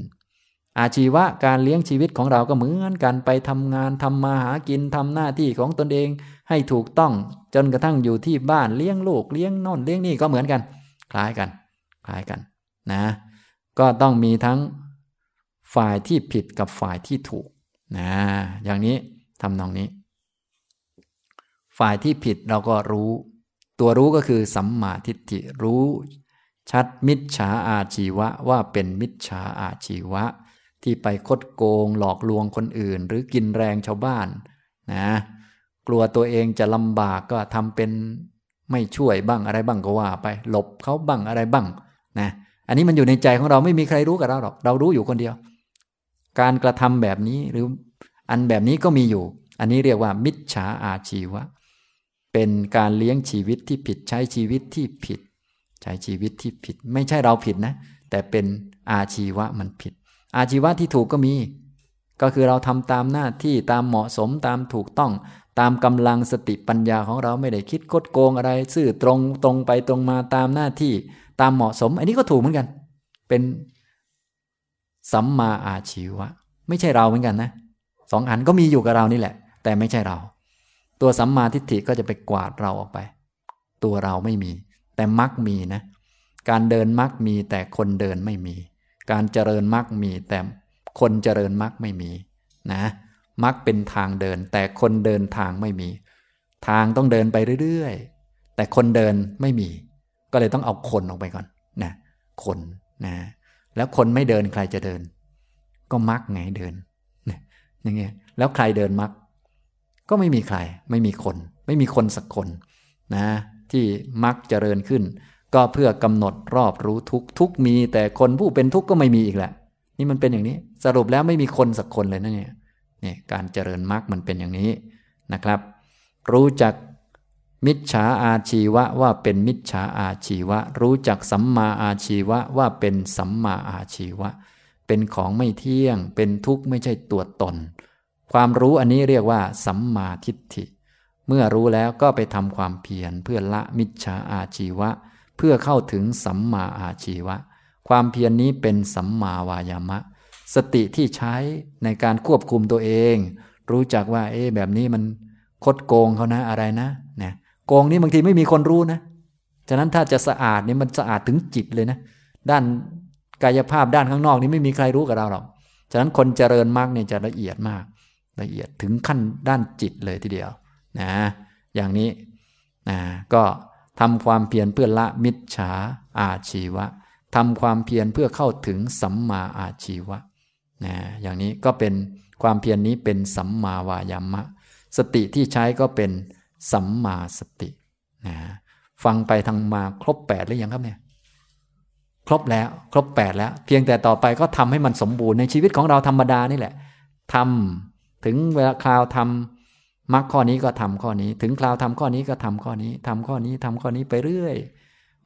อาชีวะการเลี้ยงชีวิตของเราก็เหมือนกันไปทำงานทำมาหากินทำหน้าที่ของตนเองให้ถูกต้องจนกระทั่งอยู่ที่บ้านเลี้ยงลูกเลี้ยงนอนเลี้ยงนี่ก็เหมือนกัน คล้ายกัน คล้ายกันนะ ก็ต้องมีทั้งฝ่ายที่ผิดกับฝ่ายที่ถูกนะอย่างนี้ทำนองนี้ ฝ่ายที่ผิดเราก็รู้ ตัวรู้ก็คือสัมมาทิฏฐิรู้ ชัดมิจฉาอาชีวะว่าเป็นมิจฉาอาชีวะ ที่ไปคดโกงหลอกลวงคนอื่น หรือกินแรงชาวบ้านนะกลัวตัวเองจะลำบากก็ทำเป็นไม่ช่วยบ้างอะไรบ้างก็ว่าไป หลบเขาบ้างอะไรบ้างนะอันนี้มันอยู่ในใจของเราไม่มีใครรู้กับเราหรอก เรารู้อยู่คนเดียว การกระทำแบบนี้หรืออันแบบนี้ก็มีอยู่ อันนี้เรียกว่ามิจฉาอาชีวะ เป็นการเลี้ยงชีวิตที่ผิดใช้ชีวิตที่ผิด ใช้ชีวิตที่ผิด ไม่ใช่เราผิดนะ แต่เป็นอาชีวะมันผิด อาชีวะที่ถูกก็มี ก็คือเราทำตามหน้าที่ตามเหมาะสมตามถูกต้อง ตามกำลังสติปัญญาของเราไม่ได้คิดคดโกงอะไร ซื่อตรงตรงไปตรงมาตามหน้าที่ตามเหมาะสม อันนี้ก็ถูกเหมือนกัน เป็นสัมมาอาชีวะ ไม่ใช่เราเหมือนกันนะสองอันก็มีอยู่กับเรานี่แหละ แต่ไม่ใช่เรา ตัวสัมมาทิฏฐิก็จะไปกวาดเราออกไป ตัวเราไม่มี แต่มักมีนะ การเดินมักมี แต่คนเดินไม่มี การเจริญมักมี แต่คนเจริญมักไม่มี นะมักเป็นทางเดิน แต่คนเดินทางไม่มี ทางต้องเดินไปเรื่อยๆ แต่คนเดินไม่มี ก็เลยต้องเอาคนออกไปก่อนนะคนนะ แล้วคนไม่เดินใครจะเดิน ก็มักไงเดินอย่างเงี้ยแล้วใครเดินมัก ก็ไม่มีใคร ไม่มีคน ไม่มีคนสักคนนะที่มักเจริญขึ้น ก็เพื่อกำหนดรอบรู้ทุกทุกมีแต่คนผู้เป็นทุกข์ก็ไม่มีอีกแหละ นี่มันเป็นอย่างนี้ สรุปแล้วไม่มีคนสักคนเลยนะเนี่ยเนี่ยการเจริญมรรคมันเป็นอย่างนี้นะครับ รู้จักมิจฉาอาชีวะว่าเป็นมิจฉาอาชีวะ รู้จักสัมมาอาชีวะว่าเป็นสัมมาอาชีวะ เป็นของไม่เที่ยง เป็นทุกข์ไม่ใช่ตัวตน ความรู้อันนี้เรียกว่า สัมมาทิฏฐิ เมื่อรู้แล้วก็ไปทำความเพียรเพื่อละมิจฉาอาชีวะ เพื่อเข้าถึงสัมมาอาชีวะ ความเพียรนนี้เป็นสัมมาวายามะ สติที่ใช้ในการควบคุมตัวเอง รู้จักว่า เอ๊แบบนี้มันคดโกงเขานะอะไรนะเนะโกงนี่บางทีไม่มีคนรู้นะฉะนั้นถ้าจะสะอาดเนี่ยมันสะอาดถึงจิตเลยนะด้านกายภาพด้านข้างนอกนี่ไม่มีใครรู้กับเราหรอก ฉะนั้นคนเจริญมากเนี่ยจะละเอียดมาก ละเอียดถึงขั้นด้านจิตเลยทีเดียวนะอย่างนี้นะก็ทำความเพียรเพื่อละมิจฉาอาชีวะทำความเพียรเพื่อเข้าถึงสัมมาอาชีวะนะอย่างนี้ก็เป็นความเพียรนนี้เป็นสัมมาวายามะ สติที่ใช้ก็เป็นสัมมาสตินะฟังไปทางมาครบแปดหรือยังครับเนี่ยครบแล้ว ครบแปดแล้ว เพียงแต่ต่อไปก็ทำให้มันสมบูรณ์ในชีวิตของเราธรรมดานี่แหละทำ ถึงเวลาคราวทำมรรคข้อนี้ก็ทำข้อนี้ ถึงคราวทำข้อนี้ก็ทำข้อนี้ทำข้อนี้ทำข้อนี้ไปเรื่อย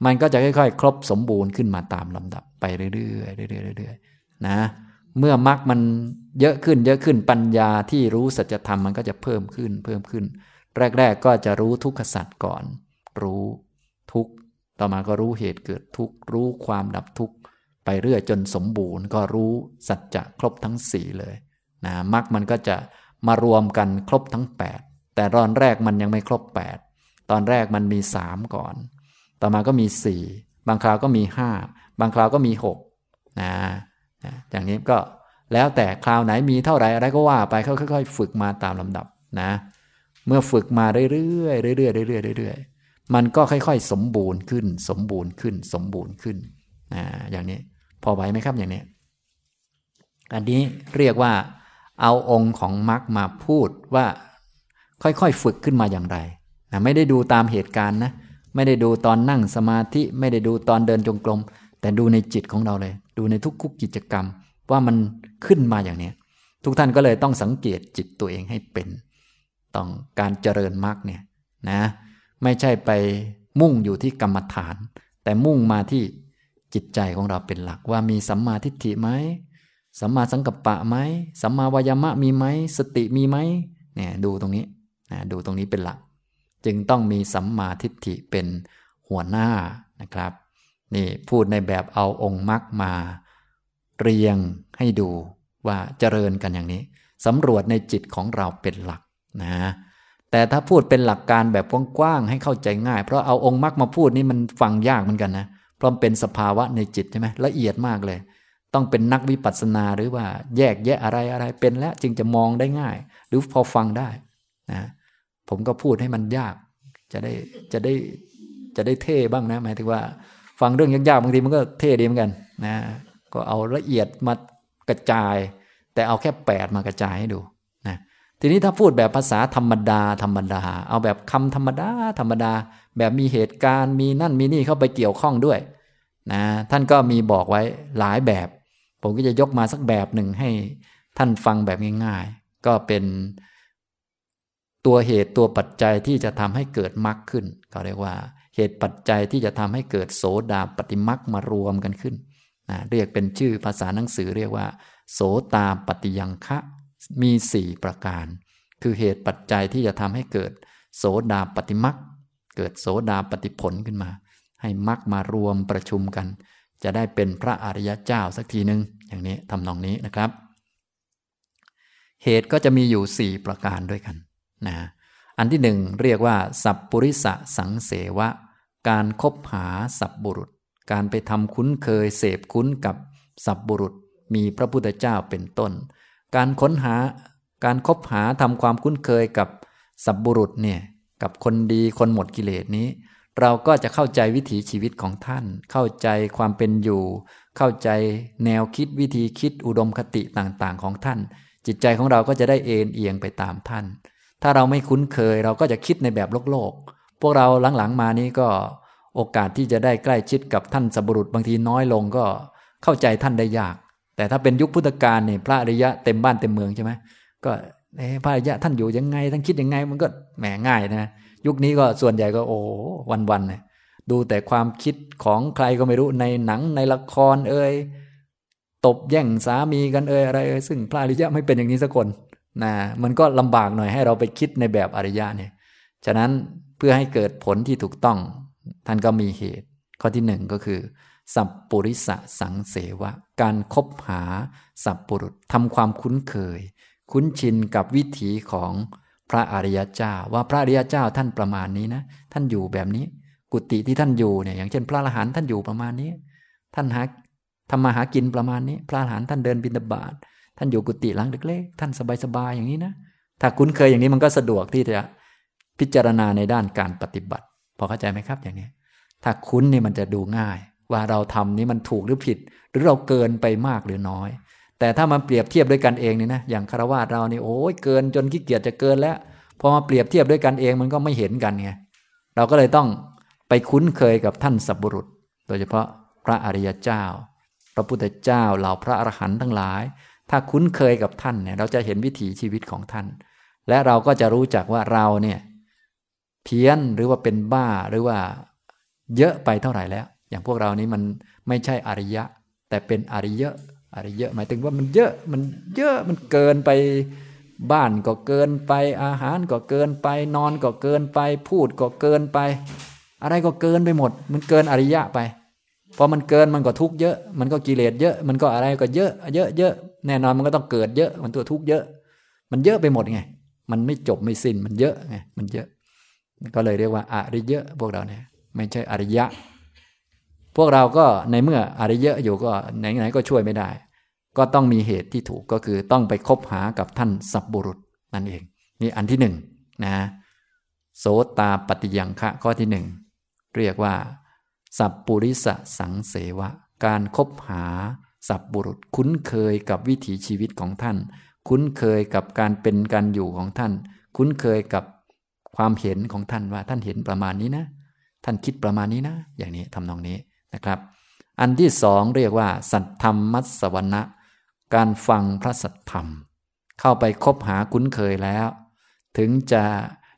มันก็จะค่อยๆ ครบสมบูรณ์ขึ้นมาตามลำดับไปเรื่อยๆเรื่อยๆเรื่อยๆนะ เมื่อมรรคมันเยอะขึ้นเยอะขึ้นปัญญาที่รู้สัจธรรมมันก็จะเพิ่มขึ้นเพิ่มขึ้น แรก ๆ ก็จะรู้ทุกขสัจก่อน รู้ทุกต่อมาก็รู้เหตุเกิดทุกรู้ความดับทุกไปเรื่อยจนสมบูรณ์ ก็รู้สัจจะครบทั้งสี่เลย นะมรรคมันก็จะมารวมกันครบทั้ง 8 แต่ตอนแรกมันยังไม่ครบ 8 ตอนแรกมันมี 3 ก่อน ต่อมาก็มี 4 บางคราวก็มี 5 บางคราวก็มี6นะนะอย่างนี้ก็แล้วแต่คราวไหนมีเท่าไหร่อะไรก็ว่าไปเขาค่อยๆ ฝึกมาตามลำดับนะ เมื่อฝึกมาเรื่อยๆเรื่อยๆเรื่อยๆเรื่อยๆมันก็ค่อย ๆ สมบูรณ์ขึ้น สมบูรณ์ขึ้น สมบูรณ์ขึ้นนะอย่างนี้ พอไหวไหมครับอย่างนี้ อันนี้เรียกว่า เอาองค์ของมรรคมาพูดว่าค่อยๆฝึกขึ้นมาอย่างไรนะไม่ได้ดูตามเหตุการณ์นะไม่ได้ดูตอนนั่งสมาธิไม่ได้ดูตอนเดินจงกรม แต่ดูในจิตของเราเลย ดูในทุกๆกิจกรรม ว่ามันขึ้นมาอย่างนี้ทุกท่านก็เลยต้องสังเกตจิตตัวเองให้เป็นต้องการเจริญมรรคเนี่ยนะไม่ใช่ไปมุ่งอยู่ที่กรรมฐาน แต่มุ่งมาที่จิตใจของเราเป็นหลักว่ามีสัมมาทิฏฐิไหม สัมมาสังกัปปะไหมสัมมาวายามะมีไหมสติมีไหมเนี่ยดูตรงนี้นะดูตรงนี้เป็นหลัก จึงต้องมีสัมมาทิฏฐิเป็นหัวหน้านะครับนี่พูดในแบบเอาองค์มรรคมา เรียงให้ดูว่าเจริญกันอย่างนี้สำรวจในจิตของเราเป็นหลักนะแต่ถ้าพูดเป็นหลักการแบบกว้างๆให้เข้าใจง่าย เพราะเอาองค์มรรคมาพูดนี่มันฟังยากเหมือนกันนะเพราะเป็นสภาวะในจิตใช่ไหมละเอียดมากเลย ต้องเป็นนักวิปัสสนาหรือว่าแยกแยะอะไรอะไรเป็นแล้วจึงจะมองได้ง่าย หรือพอฟังได้นะผมก็พูดให้มันยาก จะได้จะได้จะได้เท่บ้างนะหมายถึงว่า ฟังเรื่องยากๆบางทีมันก็เท่ดีเหมือนกันนะก็เอาละเอียดมากระจาย แต่เอาแค่แปดมากระจายให้ดูนะทีนี้ถ้าพูดแบบภาษาธรรมดา ธรรมดา เอาแบบคำธรรมดา ธรรมดา แบบมีเหตุการณ์มีนั่นมีนี่เข้าไปเกี่ยวข้องด้วยนะท่านก็มีบอกไว้หลายแบบ ผมก็จะยกมาสักแบบหนึ่งให้ท่านฟังแบบง่ายๆ ก็เป็นตัวเหตุตัวปัจจัยที่จะทำให้เกิดมรรคขึ้นเขาเรียกว่า เหตุปัจจัยที่จะทำให้เกิดโสดาปฏิมักมารวมกันขึ้นนะเรียกเป็นชื่อภาษาหนังสือเรียกว่า โสตาปฏิยังคะมีสี่ประการ คือเหตุปัจจัยที่จะทำให้เกิด โสดาปฏิมักเกิดโสดาปฏิผลขึ้นมา ให้มักมารวมประชุมกัน จะได้เป็นพระอริยเจ้าสักทีหนึ่งอย่างนี้ทำนองนี้นะครับ เหตุก็จะมีอยู่ 4 ประการด้วยกันนะอันที่หนึ่งเรียกว่า สัพปุริสะสังเสวะ การคบหาสัพบุรุษ การไปทำคุ้นเคยเสพคุ้นกับสัพบุรุษ มีพระพุทธเจ้าเป็นต้น การค้นหาการคบหาทำความคุ้นเคยกับสัพบุรุษเนี่ยกับคนดีคนหมดกิเลสนี้ เราก็จะเข้าใจวิถีชีวิตของท่าน เข้าใจความเป็นอยู่ เข้าใจแนวคิดวิธีคิดอุดมคติต่างๆ ของท่าน จิตใจของเราก็จะได้เอ็นเอียงไปตามท่าน ถ้าเราไม่คุ้นเคยเราก็จะคิดในแบบโลกโลก พวกเราหลังๆมานี้ก็โอกาสที่จะได้ใกล้ชิดกับท่านสับุรุษบางทีน้อยลงก็เข้าใจท่านได้ยาก แต่ถ้าเป็นยุคพุทธกาลเนี่ยพระอริยะเต็มบ้านเต็มเมืองใช่ไหมก็พระอริยะท่านอยู่ยังไงท่านคิดยังไง มันก็แหมง่ายนะ ยุคนี้ก็ส่วนใหญ่ก็โอ้วันๆเนี่ยดูแต่ความคิดของใครก็ไม่รู้ในหนังในละครเอ่ยตบแย่งสามีกันเอ่ยอะไรเอ่ยซึ่งพระอริยะไม่เป็นอย่างนี้สักคนนะมันก็ลำบากหน่อยให้เราไปคิดในแบบอริยะเนี่ยฉะนั้นเพื่อให้เกิดผลที่ถูกต้อง ท่านก็มีเหตุ ข้อที่หนึ่งก็คือ สัพปุริสสังเสวะ การคบหาสัพปุรุษทำความคุ้นเคย คุ้นชินกับวิถีของ พระอริยเจ้า ว่าพระอริยเจ้าท่านประมาณนี้นะท่านอยู่แบบนี้ กุฏิที่ท่านอยู่เนี่ยอย่างเช่น พระอรหันต์ท่านอยู่ประมาณนี้ ท่านหาทำมาหากินประมาณนี้ พระอรหันต์ท่านเดินบิณฑบาตท่านอยู่กุฏิหลังเล็กๆท่านสบายๆอย่างนี้นะถ้าคุ้นเคยอย่างนี้มันก็สะดวกที่จะพิจารณาในด้านการปฏิบัติ พอเข้าใจไหมครับอย่างนี้ ถ้าคุ้นนี่มันจะดูง่าย ว่าเราทำนี้มันถูกหรือผิด หรือเราเกินไปมากหรือน้อย แต่ถ้ามาเปรียบเทียบด้วยกันเองนี่นะอย่างคารวะเรานี่โอ้ยเกินจนขี้เกียจจะเกินแล้วพอมาเปรียบเทียบด้วยกันเองมันก็ไม่เห็นกันไงเราก็เลยต้องไปคุ้นเคยกับท่านสัพบุรุษ โดยเฉพาะพระอริยเจ้า พระพุทธเจ้าเหล่าพระอรหันต์ทั้งหลาย ถ้าคุ้นเคยกับท่านเนี่ยเราจะเห็นวิถีชีวิตของท่าน และเราก็จะรู้จักว่าเราเนี่ยเพี้ยนหรือว่าเป็นบ้าหรือว่าเยอะไปเท่าไหร่แล้ว อย่างพวกเรานี้มันไม่ใช่อริยะ แต่เป็นอริยะ อริยอะหมายถึงว่ามันเยอะมันเยอะมันเกินไปบ้านก็เกินไปอาหารก็เกินไป นอนก็เกินไป พูดก็เกินไป อะไรก็เกินไปหมด มันเกินอริยะไปพอมันเกินมันก็ทุกข์เยอะ มันก็กิเลสเยอะ มันก็อะไรก็เยอะเยอะเยอะแน่นอนมันก็ต้องเกิดเยอะ มันตัวทุกข์เยอะ มันเยอะไปหมดไง มันไม่จบไม่สิ้นมันเยอะไงมันเยอะ ก็เลยเรียกว่าอริยะพวกเราเนี่ยไม่ใช่อริยะ พวกเราก็ในเมื่ออริยะอยู่ก็ไหนๆก็ช่วยไม่ได้ ก็ต้องมีเหตุที่ถูกก็คือต้องไปคบหากับท่านสับบุรุษนั่นเอง นี่อันที่หนึ่งนะโสตาปฏิยังคะข้อที่หนึ่งเรียกว่า สับปุริสสังเสวะ การคบหาสับบุรุษ คุ้นเคยกับวิถีชีวิตของท่าน คุ้นเคยกับการเป็นการอยู่ของท่าน คุ้นเคยกับความเห็นของท่านว่าท่านเห็นประมาณนี้นะ ท่านคิดประมาณนี้นะ อย่างนี้ทำนองนี้ นะครับ อันที่สองเรียกว่า สัตธรรมมัสวนะการฟังพระสัทธรรม เข้าไปคบหาคุ้นเคยแล้ว ถึงจะ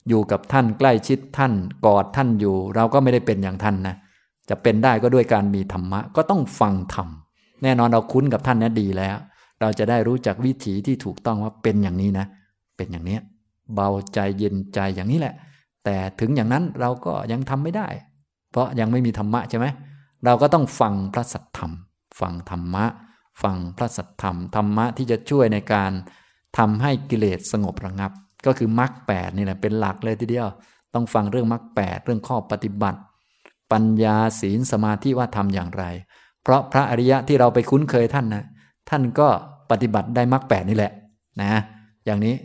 อยู่กับท่านใกล้ชิดท่านกอดท่านอยู่ เราก็ไม่ได้เป็นอย่างท่านนะจะเป็นได้ก็ด้วยการมีธรรมะก็ต้องฟังธรรมแน่นอนเราคุ้นกับท่านนี้ดีแล้ว เราจะได้รู้จักวิถีที่ถูกต้องว่าเป็นอย่างนี้นะ เป็นอย่างนี้เบาใจเย็นใจอย่างนี้แหละ แต่ถึงอย่างนั้นเราก็ยังทำไม่ได้ เพราะยังไม่มีธรรมะใช่ไหม เราก็ต้องฟังพระสัทธรรม ฟังธรรมะ ฟังพระสัทธรรม ธรรมะที่จะช่วยในการทำให้กิเลสสงบระงับ ก็คือมรรคแปดนี่แหละเป็นหลักเลยทีเดียว ต้องฟังเรื่องมรรคแปดเรื่องข้อปฏิบัติ ปัญญาศีลสมาธิว่าทำอย่างไร เพราะพระอริยะที่เราไปคุ้นเคยท่านนะท่านก็ปฏิบัติได้มรรคแปดนี่แหละนะอย่างนี้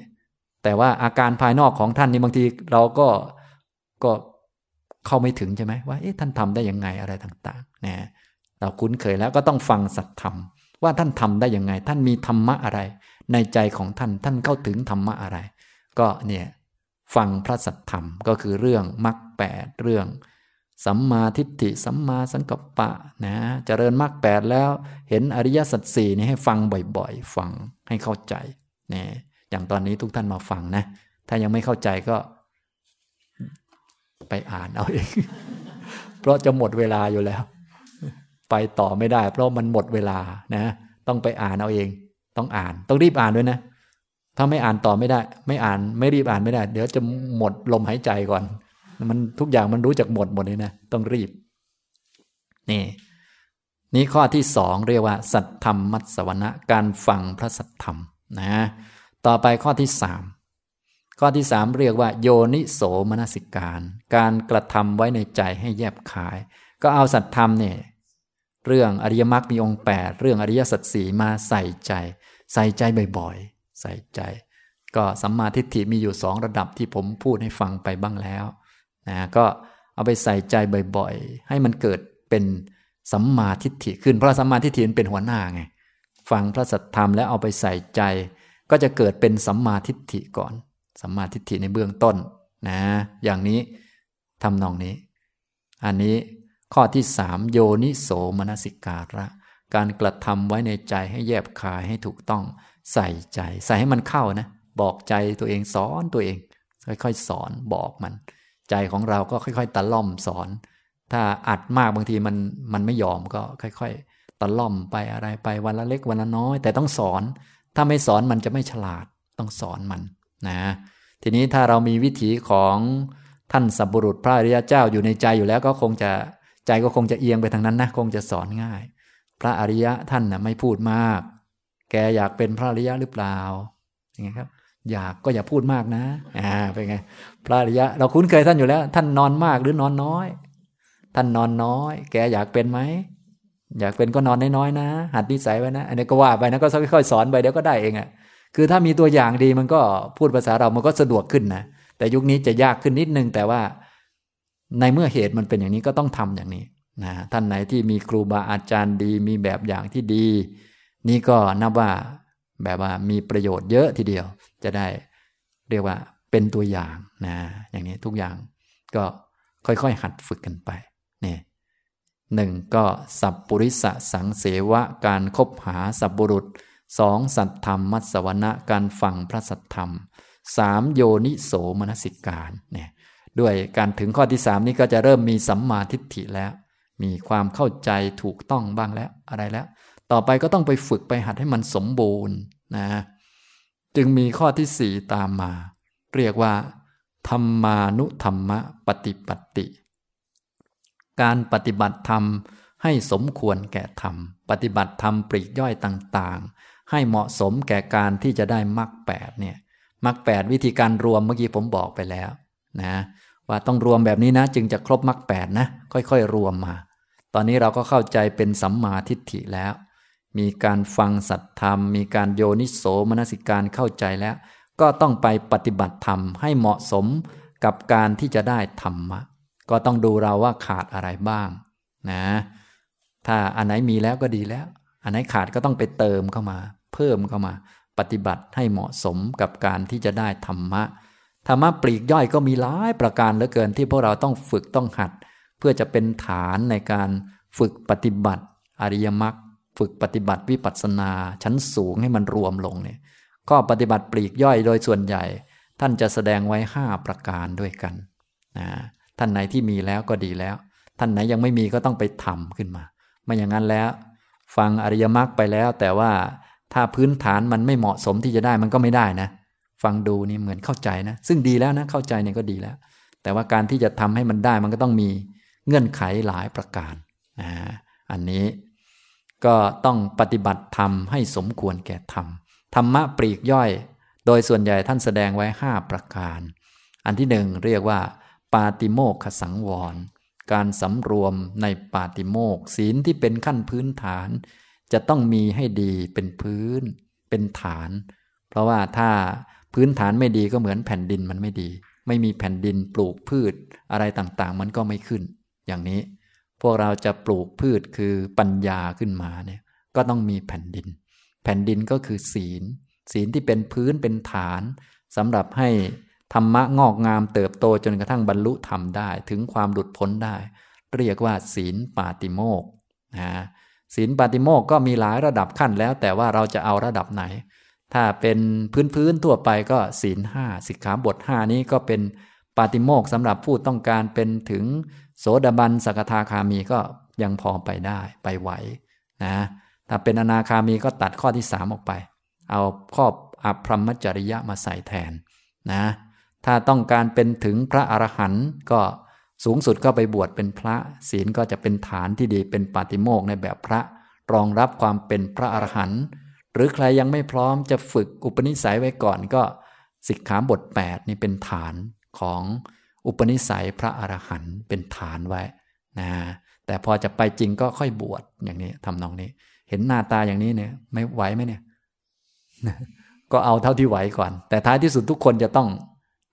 แต่ว่าอาการภายนอกของท่านนี่บางทีเราก็ก็ เข้าไม่ถึงใช่ไหมว่าเอ๊ะท่านทำได้ยังไงอะไรต่างๆนะเราคุ้นเคยแล้วก็ต้องฟังสัตธรรม ว่าท่านทำได้ยังไง ท่านมีธรรมะอะไร ในใจของท่านท่านเข้าถึงธรรมะอะไร ก็เนี่ยฟังพระสัทธรรมก็คือเรื่องมรรคแปดเรื่อง สัมมาทิฏฐิสัมมาสังกัปปะนะเจริญมรรคแปดแล้ว เห็นอริยสัจสี่นี่ให้ฟังบ่อยๆ ฟังให้เข้าใจนะอย่างตอนนี้ทุกท่านมาฟังนะ ถ้ายังไม่เข้าใจก็ ไปอ่านเอาเอง เพราะจะหมดเวลาอยู่แล้ว ไปต่อไม่ได้ เพราะมันหมดเวลานะ ต้องไปอ่านเอาเอง ต้องอ่าน ต้องรีบอ่านด้วยนะ ถ้าไม่อ่านต่อไม่ได้ ไม่อ่านไม่รีบอ่านไม่ได้ เดี๋ยวจะหมดลมหายใจก่อน มันทุกอย่างมันรู้จักหมดหมดเลยนะ ต้องรีบ นี่ นี่ข้อที่สองเรียกว่า สัตธรรมมัสวนะการฟังพระสัตธรรมนะ ต่อไปข้อที่สาม ข้อที่สามเรียกว่า โยนิโสมนสิการ การกระทำไว้ในใจให้แยบขาย ก็เอาสัตธรรมเนี่ยเรื่องอริยมรรคมีองค์8เรื่องอริยสัจสี่มาใส่ใจ ใส่ใจบ่อยๆ ใส่ใจ ก็สัมมาทิฏฐิมีอยู่สองระดับที่ผมพูดให้ฟังไปบ้างแล้วนะก็เอาไปใส่ใจบ่อยๆ ให้มันเกิดเป็นสัมมาทิฏฐิขึ้นเพราะสัมมาทิฏฐิเป็นหัวหน้าไงฟังพระสัทธรรมแล้วเอาไปใส่ใจ ก็จะเกิดเป็นสัมมาทิฏฐิก่อน สัมมาทิฏฐิในเบื้องต้นนะ อย่างนี้ทำนองนี้ อันนี้ข้อที่สามโยนิโสมนสิการะ การกระทำไว้ในใจให้แยบคายให้ถูกต้องใส่ใจ ใส่ให้มันเข้านะ บอกใจตัวเองสอนตัวเอง ค่อยๆ สอนบอกมัน ใจของเราก็ค่อย ๆ ตะล่อมสอน ถ้าอัดมากบางทีมันมันไม่ยอมก็ค่อย ๆ ตะล่อมไปอะไรไปวันละเล็กวันละน้อย แต่ต้องสอน ถ้าไม่สอนมันจะไม่ฉลาดต้องสอนมัน นะทีนี้ถ้าเรามีวิถีของท่านสัพบุรุษพระอริยเจ้าอยู่ในใจอยู่แล้วก็คงจะใจก็คงจะเอียงไปทางนั้นนะคงจะสอนง่าย พระอริยะท่านนะไม่พูดมาก แกอยากเป็นพระอริยะหรือเปล่าอย่างเงี้ยครับ อยากก็อย่าพูดมากนะอ่าเป็นไงพระอริยะ เราคุ้นเคยท่านอยู่แล้ว ท่านนอนมากหรือนอนน้อย ท่านนอนน้อย แกอยากเป็นไหมอยากเป็นก็นอนน้อยๆนะ หัดนิสัยไว้นะ อันนี้ก็ว่าไปนะก็ค่อยๆสอนไปเดี๋ยวก็ได้เองอะ่ะ คือถ้ามีตัวอย่างดีมันก็พูดภาษาเรามันก็สะดวกขึ้นนะ แต่ยุคนี้จะยากขึ้นนิดนึง แต่ว่าในเมื่อเหตุมันเป็นอย่างนี้ก็ต้องทำอย่างนี้นะท่านไหนที่มีครูบาอาจารย์ดีมีแบบอย่างที่ดี นี่ก็นับว่าแบบว่ามีประโยชน์เยอะทีเดียว จะได้เรียกว่าเป็นตัวอย่างนะ อย่างนี้ทุกอย่างก็ค่อยๆหัดฝึกกันไปนี่หนึ่งก็สัพปุริสสังเสวะการคบหาสัพบุรุษ สองสัตธรรมมัสวนะการฟังพระสัตธรรมสามโยนิโสมนสิการเนี่ยด้วยการถึงข้อที่สามนี้ก็จะเริ่มมีสัมมาทิฏฐิแล้ว มีความเข้าใจถูกต้องบ้างแล้วอะไรแล้ว ต่อไปก็ต้องไปฝึกไปหัดให้มันสมบูรณ์นะจึงมีข้อที่สี่ตามมา เรียกว่า ธรรมานุธรรมะปฏิปติ การปฏิบัติธรรมให้สมควรแก่ธรรม ปฏิบัติธรรมปลีกย่อยต่าง ให้เหมาะสมแก่การที่จะได้มรรคแปดเนี่ยมรรคแปดวิธีการรวมเมื่อกี้ผมบอกไปแล้วนะว่าต้องรวมแบบนี้นะ จึงจะครบมรรคแปดนะค่อยๆ รวมมา ตอนนี้เราก็เข้าใจเป็นสัมมาทิฏฐิแล้ว มีการฟังสัตธรรม มีการโยนิโสมนสิการเข้าใจแล้ว ก็ต้องไปปฏิบัติธรรมให้เหมาะสมกับการที่จะได้ธรรมะ ก็ต้องดูเราว่าขาดอะไรบ้างนะถ้าอันไหนมีแล้วก็ดีแล้ว อันไหนขาดก็ต้องไปเติมเข้ามา เพิ่มเข้ามา ปฏิบัติให้เหมาะสมกับการที่จะได้ธรรมะ ธรรมะปลีกย่อยก็มีหลายประการเหลือเกินที่พวกเราต้องฝึกต้องหัด เพื่อจะเป็นฐานในการฝึกปฏิบัติ อริยมรรคฝึกปฏิบัติวิปัสสนา ชั้นสูงให้มันรวมลงเนี่ยก็ปฏิบัติปลีกย่อยโดยส่วนใหญ่ ท่านจะแสดงไว้ 5 ประการด้วยกันนะท่านไหนที่มีแล้วก็ดีแล้ว ท่านไหนยังไม่มีก็ต้องไปทำขึ้นมา ไม่อย่างนั้นแล้ว ฟังอริยมรรคไปแล้ว แต่ว่า ถ้าพื้นฐานมันไม่เหมาะสมที่จะได้มันก็ไม่ได้นะ ฟังดูนี่เหมือนเข้าใจนะ ซึ่งดีแล้วนะเข้าใจเนี่ยก็ดีแล้ว แต่ว่าการที่จะทำให้มันได้มันก็ต้องมีเงื่อนไขหลายประการนะอันนี้ก็ต้องปฏิบัติธรรมให้สมควรแก่ธรรมธรรมะปลีกย่อย โดยส่วนใหญ่ท่านแสดงไว้ 5 ประการ อันที่หนึ่งเรียกว่า ปาติโมกขสังวร การสำรวมในปาติโมกศีลที่เป็นขั้นพื้นฐาน จะต้องมีให้ดีเป็นพื้น เป็นฐาน เพราะว่าถ้าพื้นฐานไม่ดีก็เหมือนแผ่นดินมันไม่ดี ไม่มีแผ่นดินปลูกพืชอะไรต่างๆ มันก็ไม่ขึ้น อย่างนี้ พวกเราจะปลูกพืชคือปัญญาขึ้นมาเนี่ยก็ต้องมีแผ่นดิน แผ่นดินก็คือศีล ศีลที่เป็นพื้นเป็นฐานสำหรับให้ธรรมะงอกงามเติบโตจนกระทั่งบรรลุธรรมได้ ถึงความหลุดพ้นได้ เรียกว่าศีลปาติโมกนะ ศีลปาติโมกก็มีหลายระดับขั้นแล้ว แต่ว่าเราจะเอาระดับไหน ถ้าเป็นพื้นๆทั่วไปก็ศีลห้าสิกขาบทห้านี้ก็เป็นปาติโมกสำหรับผู้ต้องการเป็นถึงโสดาบันสกทาคามีก็ยังพอไปได้ไปไหวนะถ้าเป็นอนาคามีก็ตัดข้อที่สามออกไป เอาข้ออภรรมจริยะมาใส่แทนนะถ้าต้องการเป็นถึงพระอรหันต์ก็ สูงสุดก็ไปบวชเป็นพระ ศีลก็จะเป็นฐานที่ดีเป็นปาติโมกในแบบพระ รองรับความเป็นพระอรหันต์หรือใครยังไม่พร้อมจะฝึกอุปนิสัยไว้ก่อนก็สิกขาบท 8 นี่เป็นฐานของอุปนิสัยพระอรหันต์เป็นฐานไว้นะแต่พอจะไปจริงก็ค่อยบวชอย่างนี้ทำนองนี้ เห็นหน้าตาอย่างนี้เนี่ย ไม่ไหวไหมเนี่ย ก็เอาเท่าที่ไหวก่อน แต่ท้ายที่สุดทุกคนจะต้อง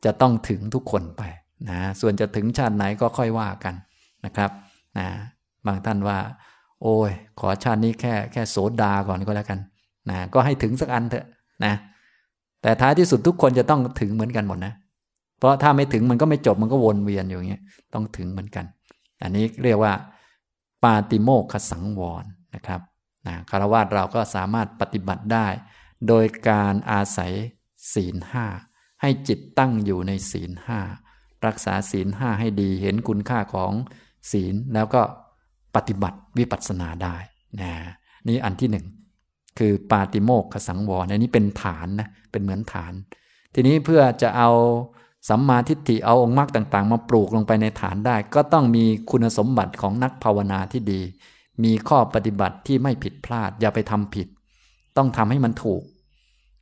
จะต้องถึงทุกคนไป นะส่วนจะถึงชาติไหนก็ค่อยว่ากันนะครับนะบางท่านว่า โอ้ย ขอชาตินี้แค่แค่โสดาก่อนก็แล้วกันนะก็ให้ถึงสักอันเถอะนะแต่ท้ายที่สุดทุกคนจะต้องถึงเหมือนกันหมดนะ เพราะถ้าไม่ถึงมันก็ไม่จบมันก็วนเวียนอยู่อย่างเงี้ยต้องถึงเหมือนกัน อันนี้เรียกว่า ปาติโมกขสังวรนะครับนะคารวะเราก็สามารถปฏิบัติได้ โดยการอาศัยศีลห้าให้จิตตั้งอยู่ในศีลห้า รักษาศีลห้าให้ดี เห็นคุณค่าของศีลแล้วก็ปฏิบัติวิปัสสนาได้นะนี่อันที่หนึ่งคือปาติโมกขสังวรอันนี้เป็นฐานนะเป็นเหมือนฐาน ทีนี้เพื่อจะเอาสัมมาทิฏฐิเอาองค์มรรคต่างๆ มาปลูกลงไปในฐานได้ ก็ต้องมีคุณสมบัติของนักภาวนาที่ดี มีข้อปฏิบัติที่ไม่ผิดพลาด อย่าไปทำผิด ต้องทำให้มันถูก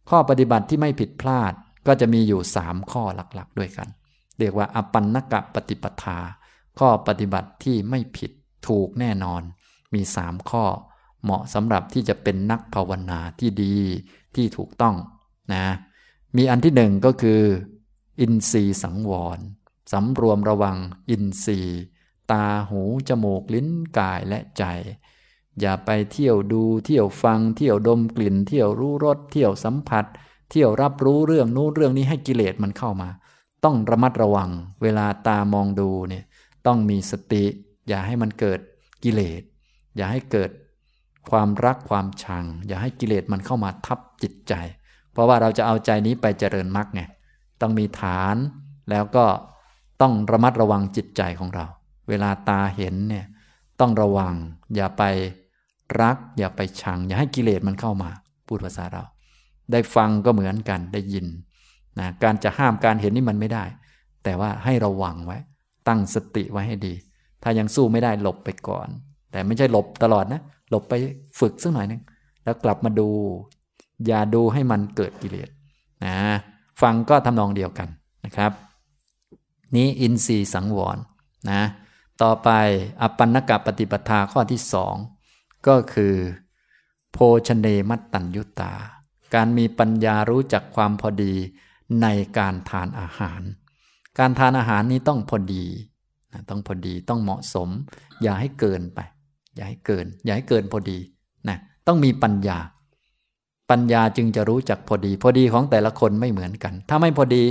ข้อปฏิบัติที่ไม่ผิดพลาดก็จะมีอยู่สามข้อหลักๆ ด้วยกัน เรียกว่าอปันนกะปฏิปทา ข้อปฏิบัติที่ไม่ผิดถูกแน่นอน มีสามข้อ เหมาะสำหรับที่จะเป็นนักภาวนาที่ดีที่ถูกต้องนะมีอันที่หนึ่งก็คือ อินทรีย์สังวรสำรวมระวังอินทรีย์ ตาหูจมูกลิ้นกายและใจ อย่าไปเที่ยวดูเที่ยวฟัง เที่ยวดมกลิ่น เที่ยวรู้รสเที่ยวสัมผัส เที่ยวรับรู้เรื่องนู้นเรื่องนี้ให้กิเลสมันเข้ามา ต้องระมัดระวัง เวลาตามองดูเนี่ยต้องมีสติ อย่าให้มันเกิดกิเลส อย่าให้เกิดความรักความชัง อย่าให้กิเลสมันเข้ามาทับจิตใจ เพราะว่าเราจะเอาใจนี้ไปเจริญมรรคไงต้องมีฐาน แล้วก็ต้องระมัดระวังจิตใจของเรา เวลาตาเห็นเนี่ยต้องระวัง อย่าไปรัก อย่าไปชัง อย่าให้กิเลสมันเข้ามา พูดภาษาเรา ได้ฟังก็เหมือนกันได้ยิน นะการจะห้ามการเห็นนี่มันไม่ได้ แต่ว่าให้ระวังไว้ ตั้งสติไว้ให้ดี ถ้ายังสู้ไม่ได้หลบไปก่อน แต่ไม่ใช่หลบตลอดนะ หลบไปฝึกสักหน่อยนึงแล้วกลับมาดู อย่าดูให้มันเกิดกิเลสนะฟังก็ทำนองเดียวกันนะครับ นี้อินทรีย์สังวรนะต่อไปอปันนกะปฏิปทาข้อที่สองก็คือ โภชเนมัตตัญยุตา การมีปัญญารู้จักความพอดี ในการทานอาหาร การทานอาหารนี้ต้องพอดีนะต้องพอดีต้องเหมาะสม อย่าให้เกินไป อย่าให้เกิน อย่าให้เกินพอดีนะต้องมีปัญญา ปัญญาจึงจะรู้จักพอดี พอดีของแต่ละคนไม่เหมือนกัน ถ้าไม่พอดี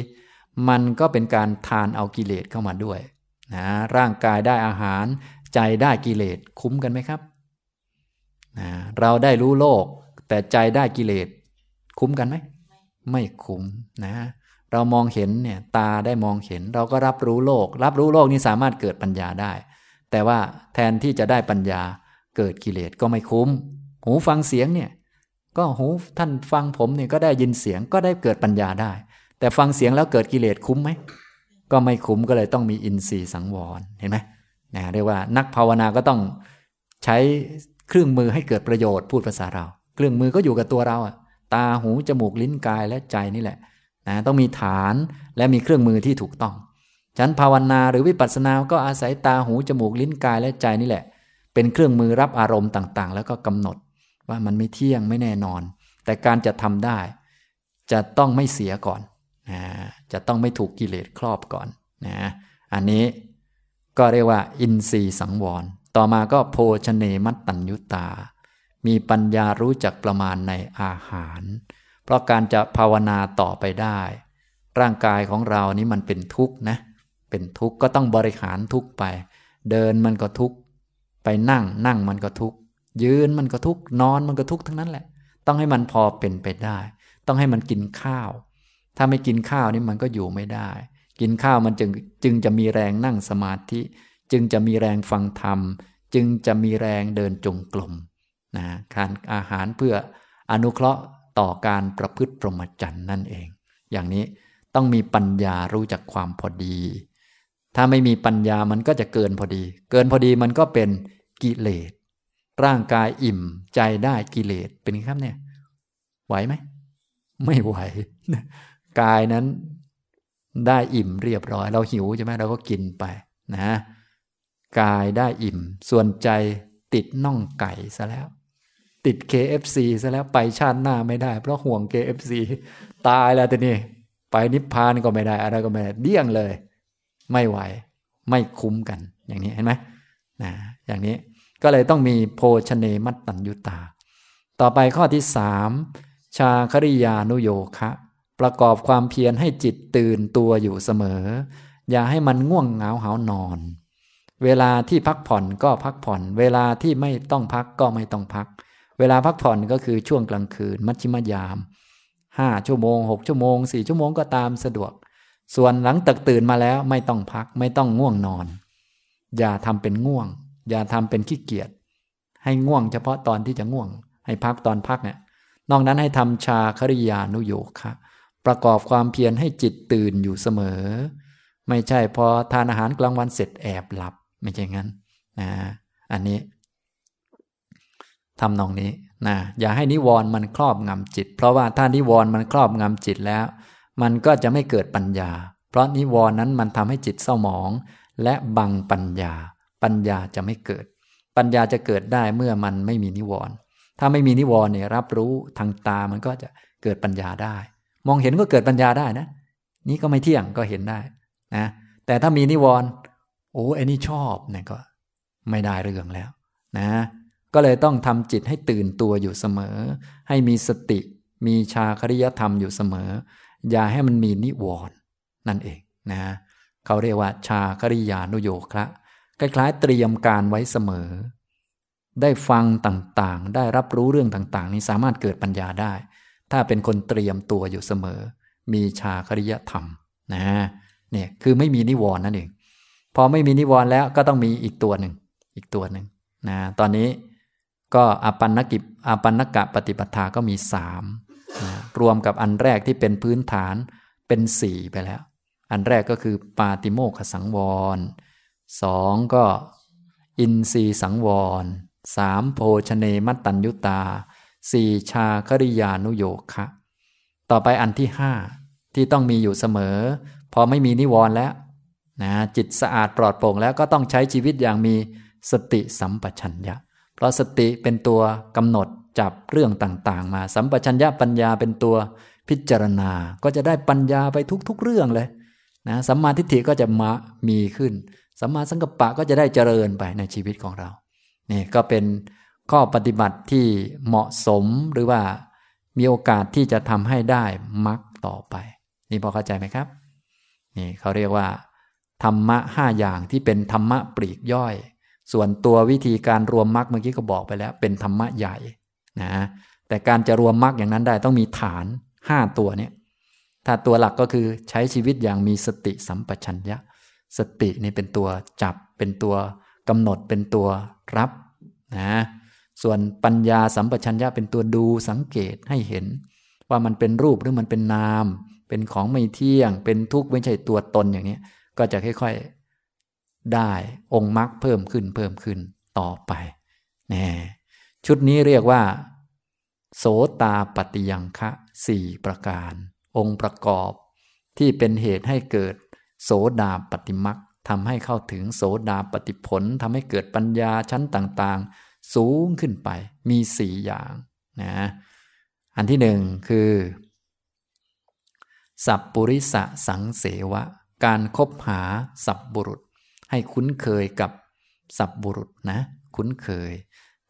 มันก็เป็นการทานเอากิเลสเข้ามาด้วยนะร่างกายได้อาหาร ใจได้กิเลสคุ้มกันไหมครับนะเราได้รู้โลก แต่ใจได้กิเลสคุ้มกันไหม ไม่คุ้มนะ เรามองเห็นเนี่ยตาได้มองเห็น เราก็รับรู้โลก รับรู้โลกนี้สามารถเกิดปัญญาได้ แต่ว่าแทนที่จะได้ปัญญาเกิดกิเลสก็ไม่คุ้ม หูฟังเสียงเนี่ยก็หูท่านฟังผมเนี่ยก็ได้ยินเสียงก็ได้เกิดปัญญาได้ แต่ฟังเสียงแล้วเกิดกิเลสคุ้มไหมก็ไม่คุ้มก็เลยต้องมีอินทรีย์สังวรเห็นไหมนะเรียกว่านักภาวนาก็ต้องใช้เครื่องมือให้เกิดประโยชน์พูดภาษาเรา เครื่องมือก็อยู่กับตัวเราอะ ตาหู จมูกลิ้นกายและใจนี่แหละนะต้องมีฐานและมีเครื่องมือที่ถูกต้องฉันภาวนาหรือวิปัสสนาก็อาศัยตาหู จมูกลิ้นกายและใจนี่แหละ เป็นเครื่องมือรับอารมณ์ต่างๆ แล้วก็กำหนดว่ามันไม่เที่ยงไม่แน่นอน แต่การจะทำได้ จะต้องไม่เสียก่อนนะจะต้องไม่ถูกกิเลสครอบก่อนนะอันนี้ก็เรียกว่า อินทรีย์สังวร ต่อมาก็โภชเนมัตตัญยุตา มีปัญญารู้จักประมาณในอาหาร เพราะการจะภาวนาต่อไปได้ ร่างกายของเรานี้มันเป็นทุกข์นะ เป็นทุกข์ก็ต้องบริหารทุกข์ไป เดินมันก็ทุกข์ ไปนั่งนั่งมันก็ทุกข์ ยืนมันก็ทุกข์ นอนมันก็ทุกข์ทั้งนั้นแหละ ต้องให้มันพอเป็นไปได้ ต้องให้มันกินข้าว ถ้าไม่กินข้าวนี่มันก็อยู่ไม่ได้ กินข้าวมันจึงจึงจะมีแรงนั่งสมาธิ จึงจะมีแรงฟังธรรม จึงจะมีแรงเดินจงกรม นะการอาหารเพื่ออนุเคราะห์ต่อการประพฤติพรหมจรรย์นั่นเอง อย่างนี้ต้องมีปัญญารู้จักความพอดี ถ้าไม่มีปัญญามันก็จะเกินพอดี เกินพอดีมันก็เป็นกิเลส ร่างกายอิ่มใจได้กิเลสเป็นครับเนี่ย ไหวไหม ไม่ไหว กายนั้นได้อิ่มเรียบร้อย เราหิวใช่ไหมเราก็กินไปนะ กายได้อิ่ม ส่วนใจติดน่องไก่ซะแล้ว ติด KFC ซะแล้วไปชาติหน้าไม่ได้ เพราะห่วง KFC ตายแล้วทีนี้ไปนิพพานก็ไม่ได้ อะไรก็ไม่ได้เดี่ยงเลย ไม่ไหว ไม่คุ้มกัน อย่างนี้เห็นไหมนะอย่างนี้ก็เลยต้องมีโภชเนมัตตัญยุตา ต่อไปข้อที่สามชาคริยานุโยคะ ประกอบความเพียรให้จิตตื่นตัวอยู่เสมอ อย่าให้มันง่วงเหงาหานอน เวลาที่พักผ่อนก็พักผ่อน เวลาที่ไม่ต้องพักก็ไม่ต้องพัก เวลาพักผ่อนก็คือช่วงกลางคืน มัชชิมยามห้าชั่วโมงหกชั่วโมงสี่ชั่วโมงก็ตามสะดวก ส่วนหลังตึกตื่นมาแล้วไม่ต้องพักไม่ต้องง่วงนอน อย่าทำเป็นง่วง อย่าทำเป็นขี้เกียจให้ง่วงเฉพาะตอนที่จะง่วง ให้พักตอนพักเนี่ยนอกนั้นให้ทำชาคริยานุโยคะประกอบความเพียรให้จิตตื่นอยู่เสมอ ไม่ใช่พอทานอาหารกลางวันเสร็จแอบหลับ ไม่ใช่งั้นนะอันนี้ ทำนองนี้นะอย่าให้นิวรณ์มันครอบงำจิต เพราะว่าถ้านิวรณ์มันครอบงำจิตแล้ว มันก็จะไม่เกิดปัญญา เพราะนิวรณ์นั้นมันทำให้จิตเศร้าหมอง และบังปัญญา ปัญญาจะไม่เกิด ปัญญาจะเกิดได้เมื่อมันไม่มีนิวรณ์ถ้าไม่มีนิวรณ์เนี่ยรับรู้ทางตามันก็จะเกิดปัญญาได้ มองเห็นก็เกิดปัญญาได้นะ นี่ก็ไม่เที่ยงก็เห็นได้นะแต่ถ้ามีนิวรณ์โอ้ไอ้นี่ชอบเนี่ยก็ไม่ได้เรื่องแล้ว นะ ก็เลยต้องทำจิตให้ตื่นตัวอยู่เสมอ ให้มีสติ มีชาคริยธรรมอยู่เสมอ อย่าให้มันมีนิวรณ์นั่นเองนะ เขาเรียกว่า ชาคริยานุโยคะคล้ายๆเตรียมการไว้เสมอ ได้ฟังต่างๆ ได้รับรู้เรื่องต่างๆ นี้สามารถเกิดปัญญาได้ ถ้าเป็นคนเตรียมตัวอยู่เสมอ มีชาคริยธรรมนะเนี่ยคือไม่มีนิวรณ์นั่นเอง พอไม่มีนิวรณ์แล้วก็ต้องมีอีกตัวหนึ่งอีกตัวหนึ่งนะตอนนี้ ก็อปันนกิจอปันนกะปฏิปทาก็มีสามนะรวมกับอันแรกที่เป็นพื้นฐานเป็นสี่ไปแล้ว อันแรกก็คือปาติโมขสังวรสองก็อินทรีสังวรสามโภชเนมัตตัญยุตาสี่ชาคริยานุโยคะ ต่อไปอันที่ห้าที่ต้องมีอยู่เสมอ พอไม่มีนิวรณ์แล้วนะจิตสะอาดปลอดโปร่งแล้วก็ต้องใช้ชีวิตอย่างมีสติสัมปชัญญะ เพราะสติเป็นตัวกำหนดจับเรื่องต่างๆ มา สัมปชัญญะปัญญาเป็นตัวพิจารณา ก็จะได้ปัญญาไปทุกๆเรื่องเลยนะสัมมาทิฏฐิก็จะมามีขึ้น สัมมาสังกัปปะก็จะได้เจริญไปในชีวิตของเรา นี่ก็เป็นข้อปฏิบัติที่เหมาะสมหรือว่ามีโอกาสที่จะทำให้ได้มรรคต่อไป นี่พอเข้าใจไหมครับ นี่เขาเรียกว่า ธรรมะห้าอย่างที่เป็นธรรมะปลีกย่อย ส่วนตัววิธีการรวมมรรคเมื่อกี้ก็บอกไปแล้ว เป็นธรรมะใหญ่นะแต่การจะรวมมรรคอย่างนั้นได้ต้องมีฐานห้าตัวเนี่ยถ้าตัวหลักก็คือใช้ชีวิตอย่างมีสติสัมปชัญญะ สตินี่เป็นตัวจับเป็นตัวกำหนดเป็นตัวรับนะส่วนปัญญาสัมปชัญญะเป็นตัวดูสังเกตให้เห็น ว่ามันเป็นรูปหรือมันเป็นนาม เป็นของไม่เที่ยง เป็นทุกข์ไม่ใช่ตัวตนอย่างนี้ก็จะค่อยๆ ได้องค์มรรคเพิ่มขึ้นเพิ่มขึ้นต่อไปน่ชุดนี้เรียกว่า โสตาปฏิยังคะสี่ประการ องค์ประกอบที่เป็นเหตุให้เกิด โสดาปฏิมักทำให้เข้าถึงโสดาปฏิผลทำให้เกิดปัญญาชั้นต่างๆ สูงขึ้นไปมีสี่อย่างนะอันที่หนึ่งคือ สัพปุริสะสังเสวะ การคบหาสัพบุรุษ ให้คุ้นเคยกับสับบุรุษนะ คุ้นเคย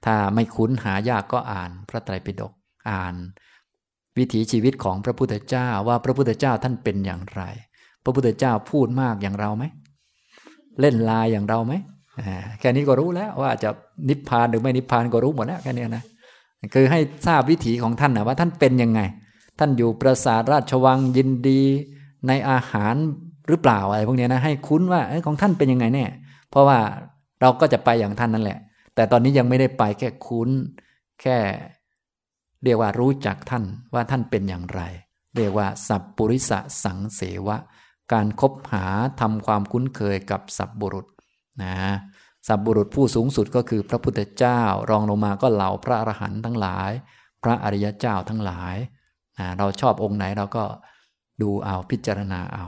ถ้าไม่คุ้นหายากก็อ่านพระไตรปิฎกอ่าน วิถีชีวิตของพระพุทธเจ้าว่าพระพุทธเจ้าท่านเป็นอย่างไร พระพุทธเจ้าพูดมากอย่างเราไหมเล่นลายอย่างเราไหมแค่นี้ก็รู้แล้วว่าจะนิพพานหรือไม่นิพพานก็รู้หมดแล้วแค่นี้นะคือให้ทราบวิถีของท่านนะว่าท่านเป็นยังไง ท่านอยู่ปราสาทราชวังยินดี ในอาหาร หรือเปล่าอะไรพวกนี้นะให้คุ้นว่าอของท่านเป็นยังไงแน่เพราะว่าเราก็จะไปอย่างท่านนั่นแหละ แต่ตอนนี้ยังไม่ได้ไปแค่คุ้น แค่เรียกว่ารู้จักท่านว่าท่านเป็นอย่างไร เรียกว่า สัพปุริสสังเสวะ การครบหาทำความคุ้นเคยกับสัพบุรุษนะสัพบุรุษผู้สูงสุดก็คือพระพุทธเจ้า รองลงมาก็เหล่าพระอรหันต์ทั้งหลาย พระอริยเจ้าทั้งหลายนะเราชอบองค์ไหนเราก็ดูเอาพิจารณาเอา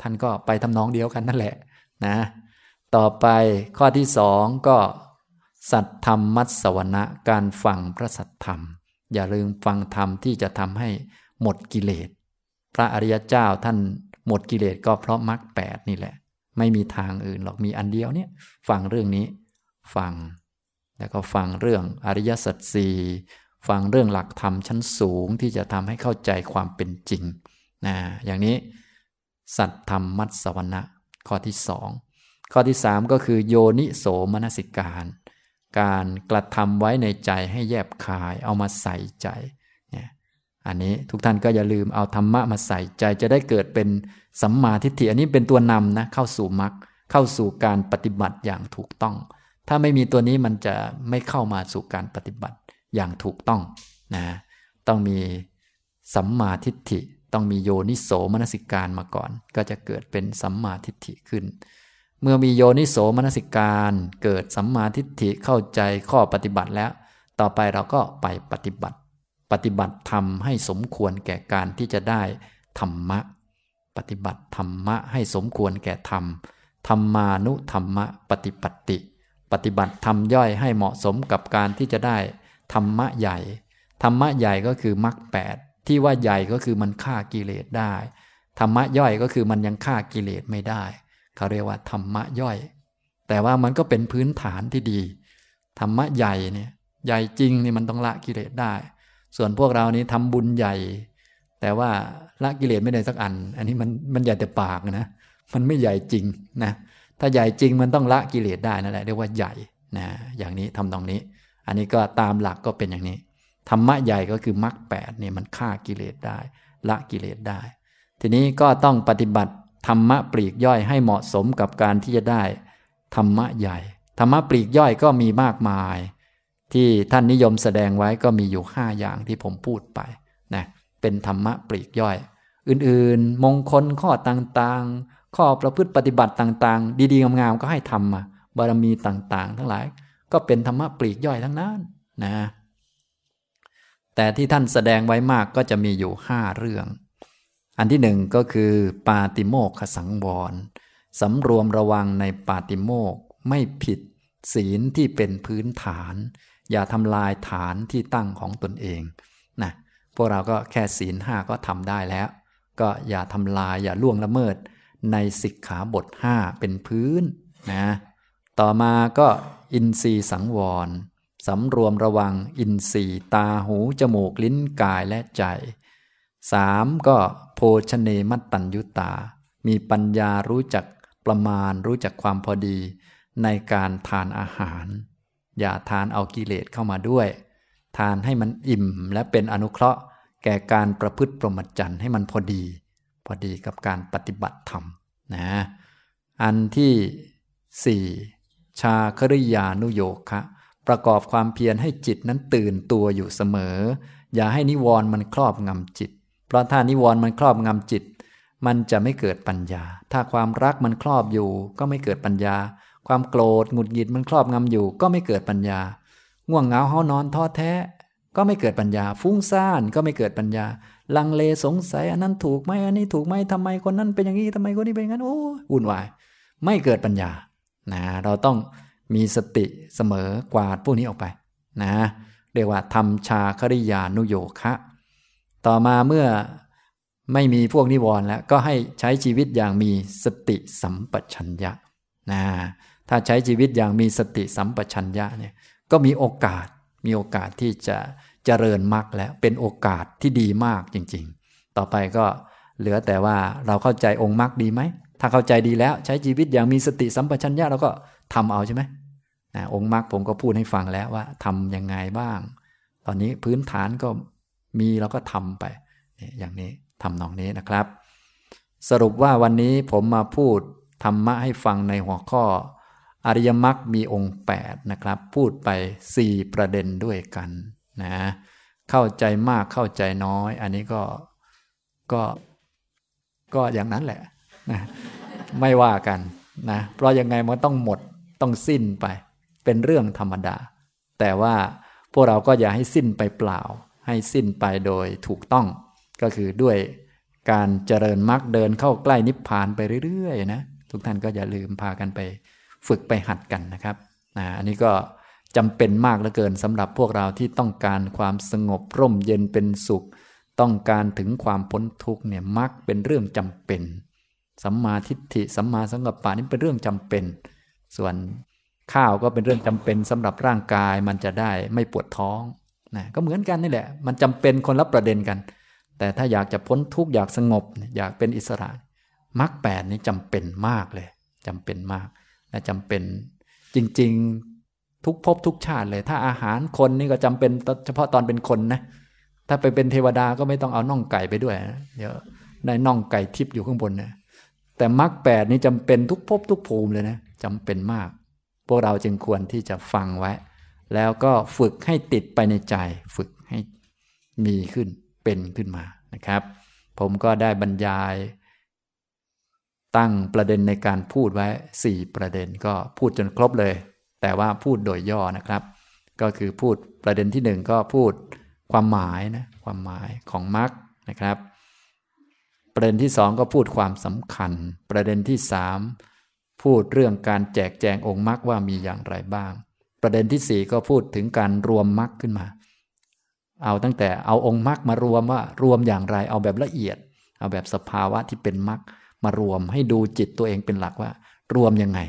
ท่านก็ไปทำนองเดียวกันนั่นแหละนะ ต่อไปข้อที่สองก็ สัตธรรมมัสวนะการฟังพระสัตธรรม อย่าลืมฟังธรรมที่จะทำให้หมดกิเลส พระอริยเจ้าท่านหมดกิเลสก็เพราะมรรคแปดนี่แหละ ไม่มีทางอื่นหรอกมีอันเดียวเนี่ยฟังเรื่องนี้ฟัง แล้วก็ฟังเรื่องอริยสัจสี่ฟังเรื่องหลักธรรมชั้นสูงที่จะทำให้เข้าใจความเป็นจริงนะอย่างนี้ สัตธรรมมัสวนะข้อที่สองข้อที่สามก็คือโยนิโสมนสิการ การกระทำไว้ในใจให้แยบคายเอามาใส่ใจเนี่ยอันนี้ทุกท่านก็อย่าลืมเอาธรรมะมาใส่ใจจะได้เกิดเป็นสัมมาทิฏฐิอันนี้เป็นตัวนำนะเข้าสู่มรรคเข้าสู่การปฏิบัติอย่างถูกต้อง ถ้าไม่มีตัวนี้มันจะไม่เข้ามาสู่การปฏิบัติอย่างถูกต้องนะต้องมีสัมมาทิฏฐิ ต้องมีโยนิโสมนสิการมาก่อน ก็จะเกิดเป็นสัมมาทิฏฐิขึ้น เมื่อมีโยนิโสมนสิการ เกิดสัมมาทิฏฐิเข้าใจข้อปฏิบัติแล้ว ต่อไปเราก็ไปปฏิบัติ ปฏิบัติทำให้สมควรแก่การที่จะได้ธรรมะ ปฏิบัติธรรมะให้สมควรแก่ธรรมธรรมานุธรรมะปฏิปติ ปฏิบัติธรรมย่อยให้เหมาะสมกับการที่จะได้ธรรมะใหญ่ ธรรมะใหญ่ก็คือมรรคแปด ที่ว่าใหญ่ก็คือมันฆ่ากิเลสได้ ธรรมะย่อยก็คือมันยังฆ่ากิเลสไม่ได้ เขาเรียกว่าธรรมะย่อย แต่ว่ามันก็เป็นพื้นฐานที่ดี ธรรมะใหญ่เนี่ยใหญ่จริงนี่มันต้องละกิเลสได้ ส่วนพวกเรานี้ทำบุญใหญ่ แต่ว่าละกิเลสไม่ได้สักอัน อันนี้มันมันใหญ่แต่ปากนะ มันไม่ใหญ่จริงนะ ถ้าใหญ่จริงมันต้องละกิเลสได้นั่นแหละเรียกว่าใหญ่นะ อย่างนี้ทำตรงนี้ อันนี้ก็ตามหลักก็เป็นอย่างนี้ ธรรมะใหญ่ก็คือมรรคแปดเนี่ยมันฆ่ากิเลสได้ ละกิเลสได้ ทีนี้ก็ต้องปฏิบัติธรรมะปลีกย่อยให้เหมาะสมกับการที่จะได้ ธรรมะใหญ่ ธรรมะปลีกย่อยก็มีมากมาย ที่ท่านนิยมแสดงไว้ก็มีอยู่ห้าอย่างที่ผมพูดไปนะเป็นธรรมะปลีกย่อย อื่นๆ มงคลข้อต่างๆ ข้อประพฤติปฏิบัติต่างๆ ดีๆงามๆก็ให้ทำมาบารมีต่างๆ ทั้งหลาย ก็เป็นธรรมะปลีกย่อยทั้งนั้นนะ แต่ที่ท่านแสดงไว้มากก็จะมีอยู่ห้าเรื่อง อันที่หนึ่งก็คือปาติโมกขสังวรสำรวมระวังในปาติโมกไม่ผิด ศีลที่เป็นพื้นฐาน อย่าทำลายฐานที่ตั้งของตนเองนะพวกเราก็แค่ศีลห้าก็ทำได้แล้ว ก็อย่าทำลายอย่าล่วงละเมิด ในสิกขาบทห้าเป็นพื้นนะต่อมาก็อินทรีสังวร สำรวมระวังอินทรีย์ตาหู จมูกลิ้นกายและใจสามก็โภชเนมัตตัญยุตา มีปัญญารู้จักประมาณรู้จักความพอดี ในการทานอาหาร อย่าทานเอากิเลสเข้ามาด้วย ทานให้มันอิ่มและเป็นอนุเคราะห์ แก่การประพฤติปรมจทร์ให้มันพอดี พอดีกับการปฏิบัติธรรมนะอันที่สี่ชาคริยานุโยคะ ประกอบความเพียรให้จิตนั้นตื่นตัวอยู่เสมอ อย่าให้นิวรณ์มันครอบงำจิต เพราะถ้านิวรณ์มันครอบงำจิต มันจะไม่เกิดปัญญา ถ้าความรักมันครอบอยู่ ก็ไม่เกิดปัญญา ความโกรธหงุดหงิดมันครอบงำอยู่ ก็ไม่เกิดปัญญา ง่วงเหงาเฮานอนท้อแท้ ก็ไม่เกิดปัญญา ฟุ้งซ่านก็ไม่เกิดปัญญา ลังเลสงสัยอันนั้นถูกไหมอันนี้ถูกไหมทำไมคนนั้นเป็นอย่างนี้ทำไมคนนี้เป็นอย่างนั้นโอ้วุ่นวายไม่เกิดปัญญานะเราต้อง มีสติเสมอกวาดพวกนี้ออกไปนะเรียกว่าทำชาคริยานุโยคะ ต่อมาเมื่อไม่มีพวกนิวรณ์แล้วก็ให้ใช้ชีวิตอย่างมีสติสัมปชัญญะนะถ้าใช้ชีวิตอย่างมีสติสัมปชัญญะเนี่ยก็มีโอกาสมีโอกาสที่จะเจริญมรรคแล้วเป็นโอกาสที่ดีมากจริง ๆ ต่อไปก็เหลือแต่ว่าเราเข้าใจองค์มรรคดีไหม ถ้าเข้าใจดีแล้วใช้ชีวิตอย่างมีสติสัมปชัญญะเราก็ทำเอาใช่ไหมนะองค์มรรคผมก็พูดให้ฟังแล้วว่าทํำยังไงบ้าง ตอนนี้พื้นฐานก็มีเราก็ทำไป อย่างนี้ทำนองนี้นะครับ สรุปว่าวันนี้ผมมาพูดธรรมะให้ฟังในหัวข้อ อริยมรรคมีองค์ 8 นะครับ พูดไป 4 ประเด็นด้วยกันนะเข้าใจมากเข้าใจน้อย อันนี้ก็ก็ก็อย่างนั้นแหละ นะไม่ว่ากันนะเพราะยังไงมันต้องหมดต้องสิ้นไป เป็นเรื่องธรรมดา แต่ว่าพวกเราก็อย่าให้สิ้นไปเปล่า ให้สิ้นไปโดยถูกต้อง ก็คือด้วยการเจริญมรรคเดินเข้าใกล้นิพพานไปเรื่อยๆนะทุกท่านก็อย่าลืมพากันไปฝึกไปหัดกันนะครับนะอันนี้ก็จำเป็นมากเหลือเกินสำหรับพวกเราที่ต้องการความสงบร่มเย็นเป็นสุข ต้องการถึงความพ้นทุกข์เนี่ยมักเป็นเรื่องจำเป็น สัมมาทิฏฐิสัมมาสังกัปปะนี่เป็นเรื่องจำเป็น ส่วนข้าวก็เป็นเรื่องจำเป็นสำหรับร่างกายมันจะได้ไม่ปวดท้องนะก็เหมือนกันนี่แหละ มันจำเป็นคนละประเด็นกัน แต่ถ้าอยากจะพ้นทุกข์อยากสงบ อยากเป็นอิสระมรรคแปดนี่จำเป็นมากเลยจำเป็นมากและจำเป็นจริง ๆทุกภพทุกชาติเลย ถ้าอาหารคนนี่ก็จำเป็นเฉพาะตอนเป็นคนนะถ้าไปเป็นเทวดาก็ไม่ต้องเอาน่องไก่ไปด้วยนะเดี๋ยวได้น่องไก่ทิพย์อยู่ข้างบนนะ แต่มรรคแปดนี่จำเป็นทุกภพทุกภูมิเลยนะจำเป็นมาก พวกเราจึงควรที่จะฟังไว้ แล้วก็ฝึกให้ติดไปในใจ ฝึกให้มีขึ้นเป็นขึ้นมานะครับ ผมก็ได้บรรยาย ตั้งประเด็นในการพูดไว้ 4 ประเด็นก็พูดจนครบเลย แต่ว่าพูดโดยย่อนะครับ ก็คือพูดประเด็นที่ 1 ก็พูดความหมายนะความหมายของมรรคนะครับ ประเด็นที่สองก็พูดความสำคัญ ประเด็นที่สามพูดเรื่องการแจกแจงองค์มรรคว่ามีอย่างไรบ้าง ประเด็นที่สี่ก็พูดถึงการรวมมรรคขึ้นมา เอาตั้งแต่เอาองค์มรรคมารวมว่ารวมอย่างไร เอาแบบละเอียด เอาแบบสภาวะที่เป็นมรรคมารวมให้ดูจิตตัวเองเป็นหลักว่า รวมยังไง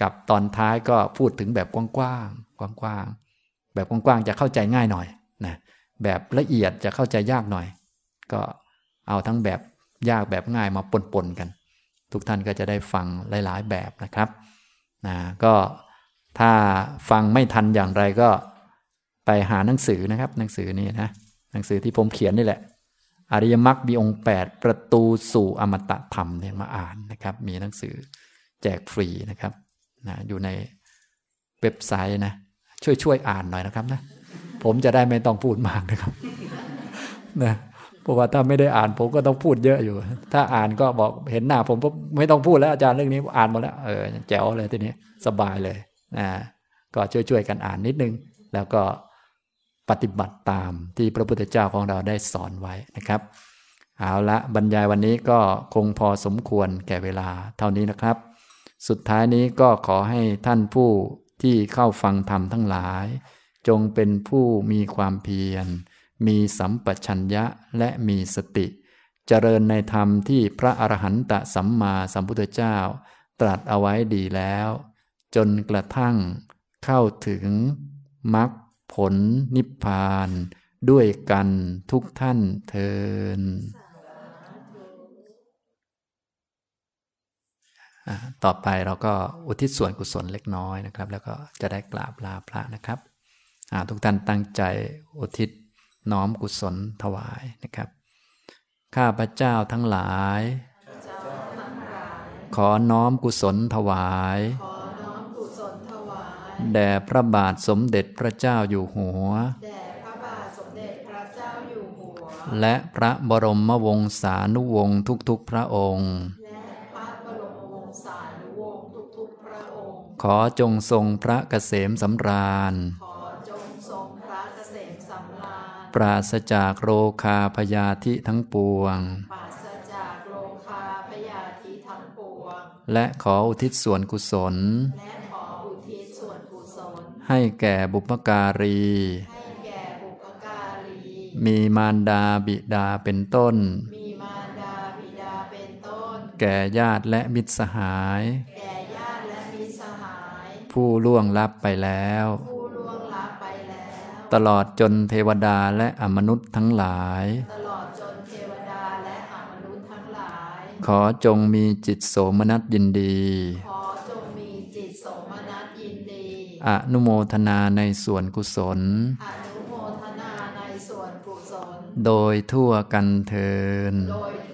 กับตอนท้ายก็พูดถึงแบบกว้างๆกว้างๆแบบกว้างๆจะเข้าใจง่ายหน่อยนะแบบละเอียดจะเข้าใจยากหน่อย ก็เอาทั้งแบบ ยากแบบง่ายมาปนๆกัน ทุกท่านก็จะได้ฟังหลาย ๆ แบบนะครับนะก็ถ้าฟังไม่ทันอย่างไรก็ไปหาหนังสือนะครับ หนังสือนี้นะหนังสือที่ผมเขียนนี่แหละ อริยมรรคมีองค์ 8 ประตูสู่อมตะธรรมเนี่ยมาอ่านนะครับ มีหนังสือแจกฟรีนะครับนะอยู่ในเว็บไซต์นะช่วยช่วยอ่านหน่อยนะครับนะผมจะได้ไม่ต้องพูดมากนะครับนะ เพราะว่าถ้าไม่ได้อ่านผมก็ต้องพูดเยอะอยู่ ถ้าอ่านก็บอกเห็นหน้าผมก็ไม่ต้องพูดแล้วอาจารย์เรื่องนี้อ่านมดแล้วเออแจ๋วเลยทีนี้สบายเลยนะก็ช่วยๆกันอ่านนิดนึง แล้วก็ปฏิบัติตามที่พระพุทธเจ้าของเราได้สอนไว้นะครับ เอาละบรรยายวันนี้ก็คงพอสมควรแก่เวลาเท่านี้นะครับ สุดท้ายนี้ก็ขอให้ท่านผู้ที่เข้าฟังธรรมทั้งหลาย จงเป็นผู้มีความเพียร มีสัมปชัญญะและมีสติ เจริญในธรรมที่พระอรหันตสัมมาสัมพุทธเจ้า ตรัสเอาไว้ดีแล้ว จนกระทั่ง เข้าถึงมรรคผลนิพพาน ด้วยกันทุกท่านเทินต่อไปเราก็อุทิศส่วนกุศลเล็กน้อยนะครับ แล้วก็จะได้กราบลาพระนะครับทุกท่านตั้งใจอุทิศ น้อมกุศลถวายนะครับ ข้าพระเจ้าทั้งหลาย ขอน้อมกุศลถวาย แด่พระบาทสมเด็จพระเจ้าอยู่หัว และพระบรมวงศานุวงศ์ทุกๆพระองค์ขอจงทรงพระเกษมสำราญ ปราศจากโรคาพยาธิทั้งปวง และขออุทิศส่วนกุศล ให้แก่บุพการี มีมารดาบิดาเป็นต้น แก่ญาติและมิตรสหาย ผู้ล่วงลับไปแล้ว ตลอดจนเทวดาและอมนุษย์ทั้งหลาย ขอจงมีจิตโสมนัสยินดีอนุโมทนาในส่วนกุศล โดยทั่วกันเทินโดยทั่ว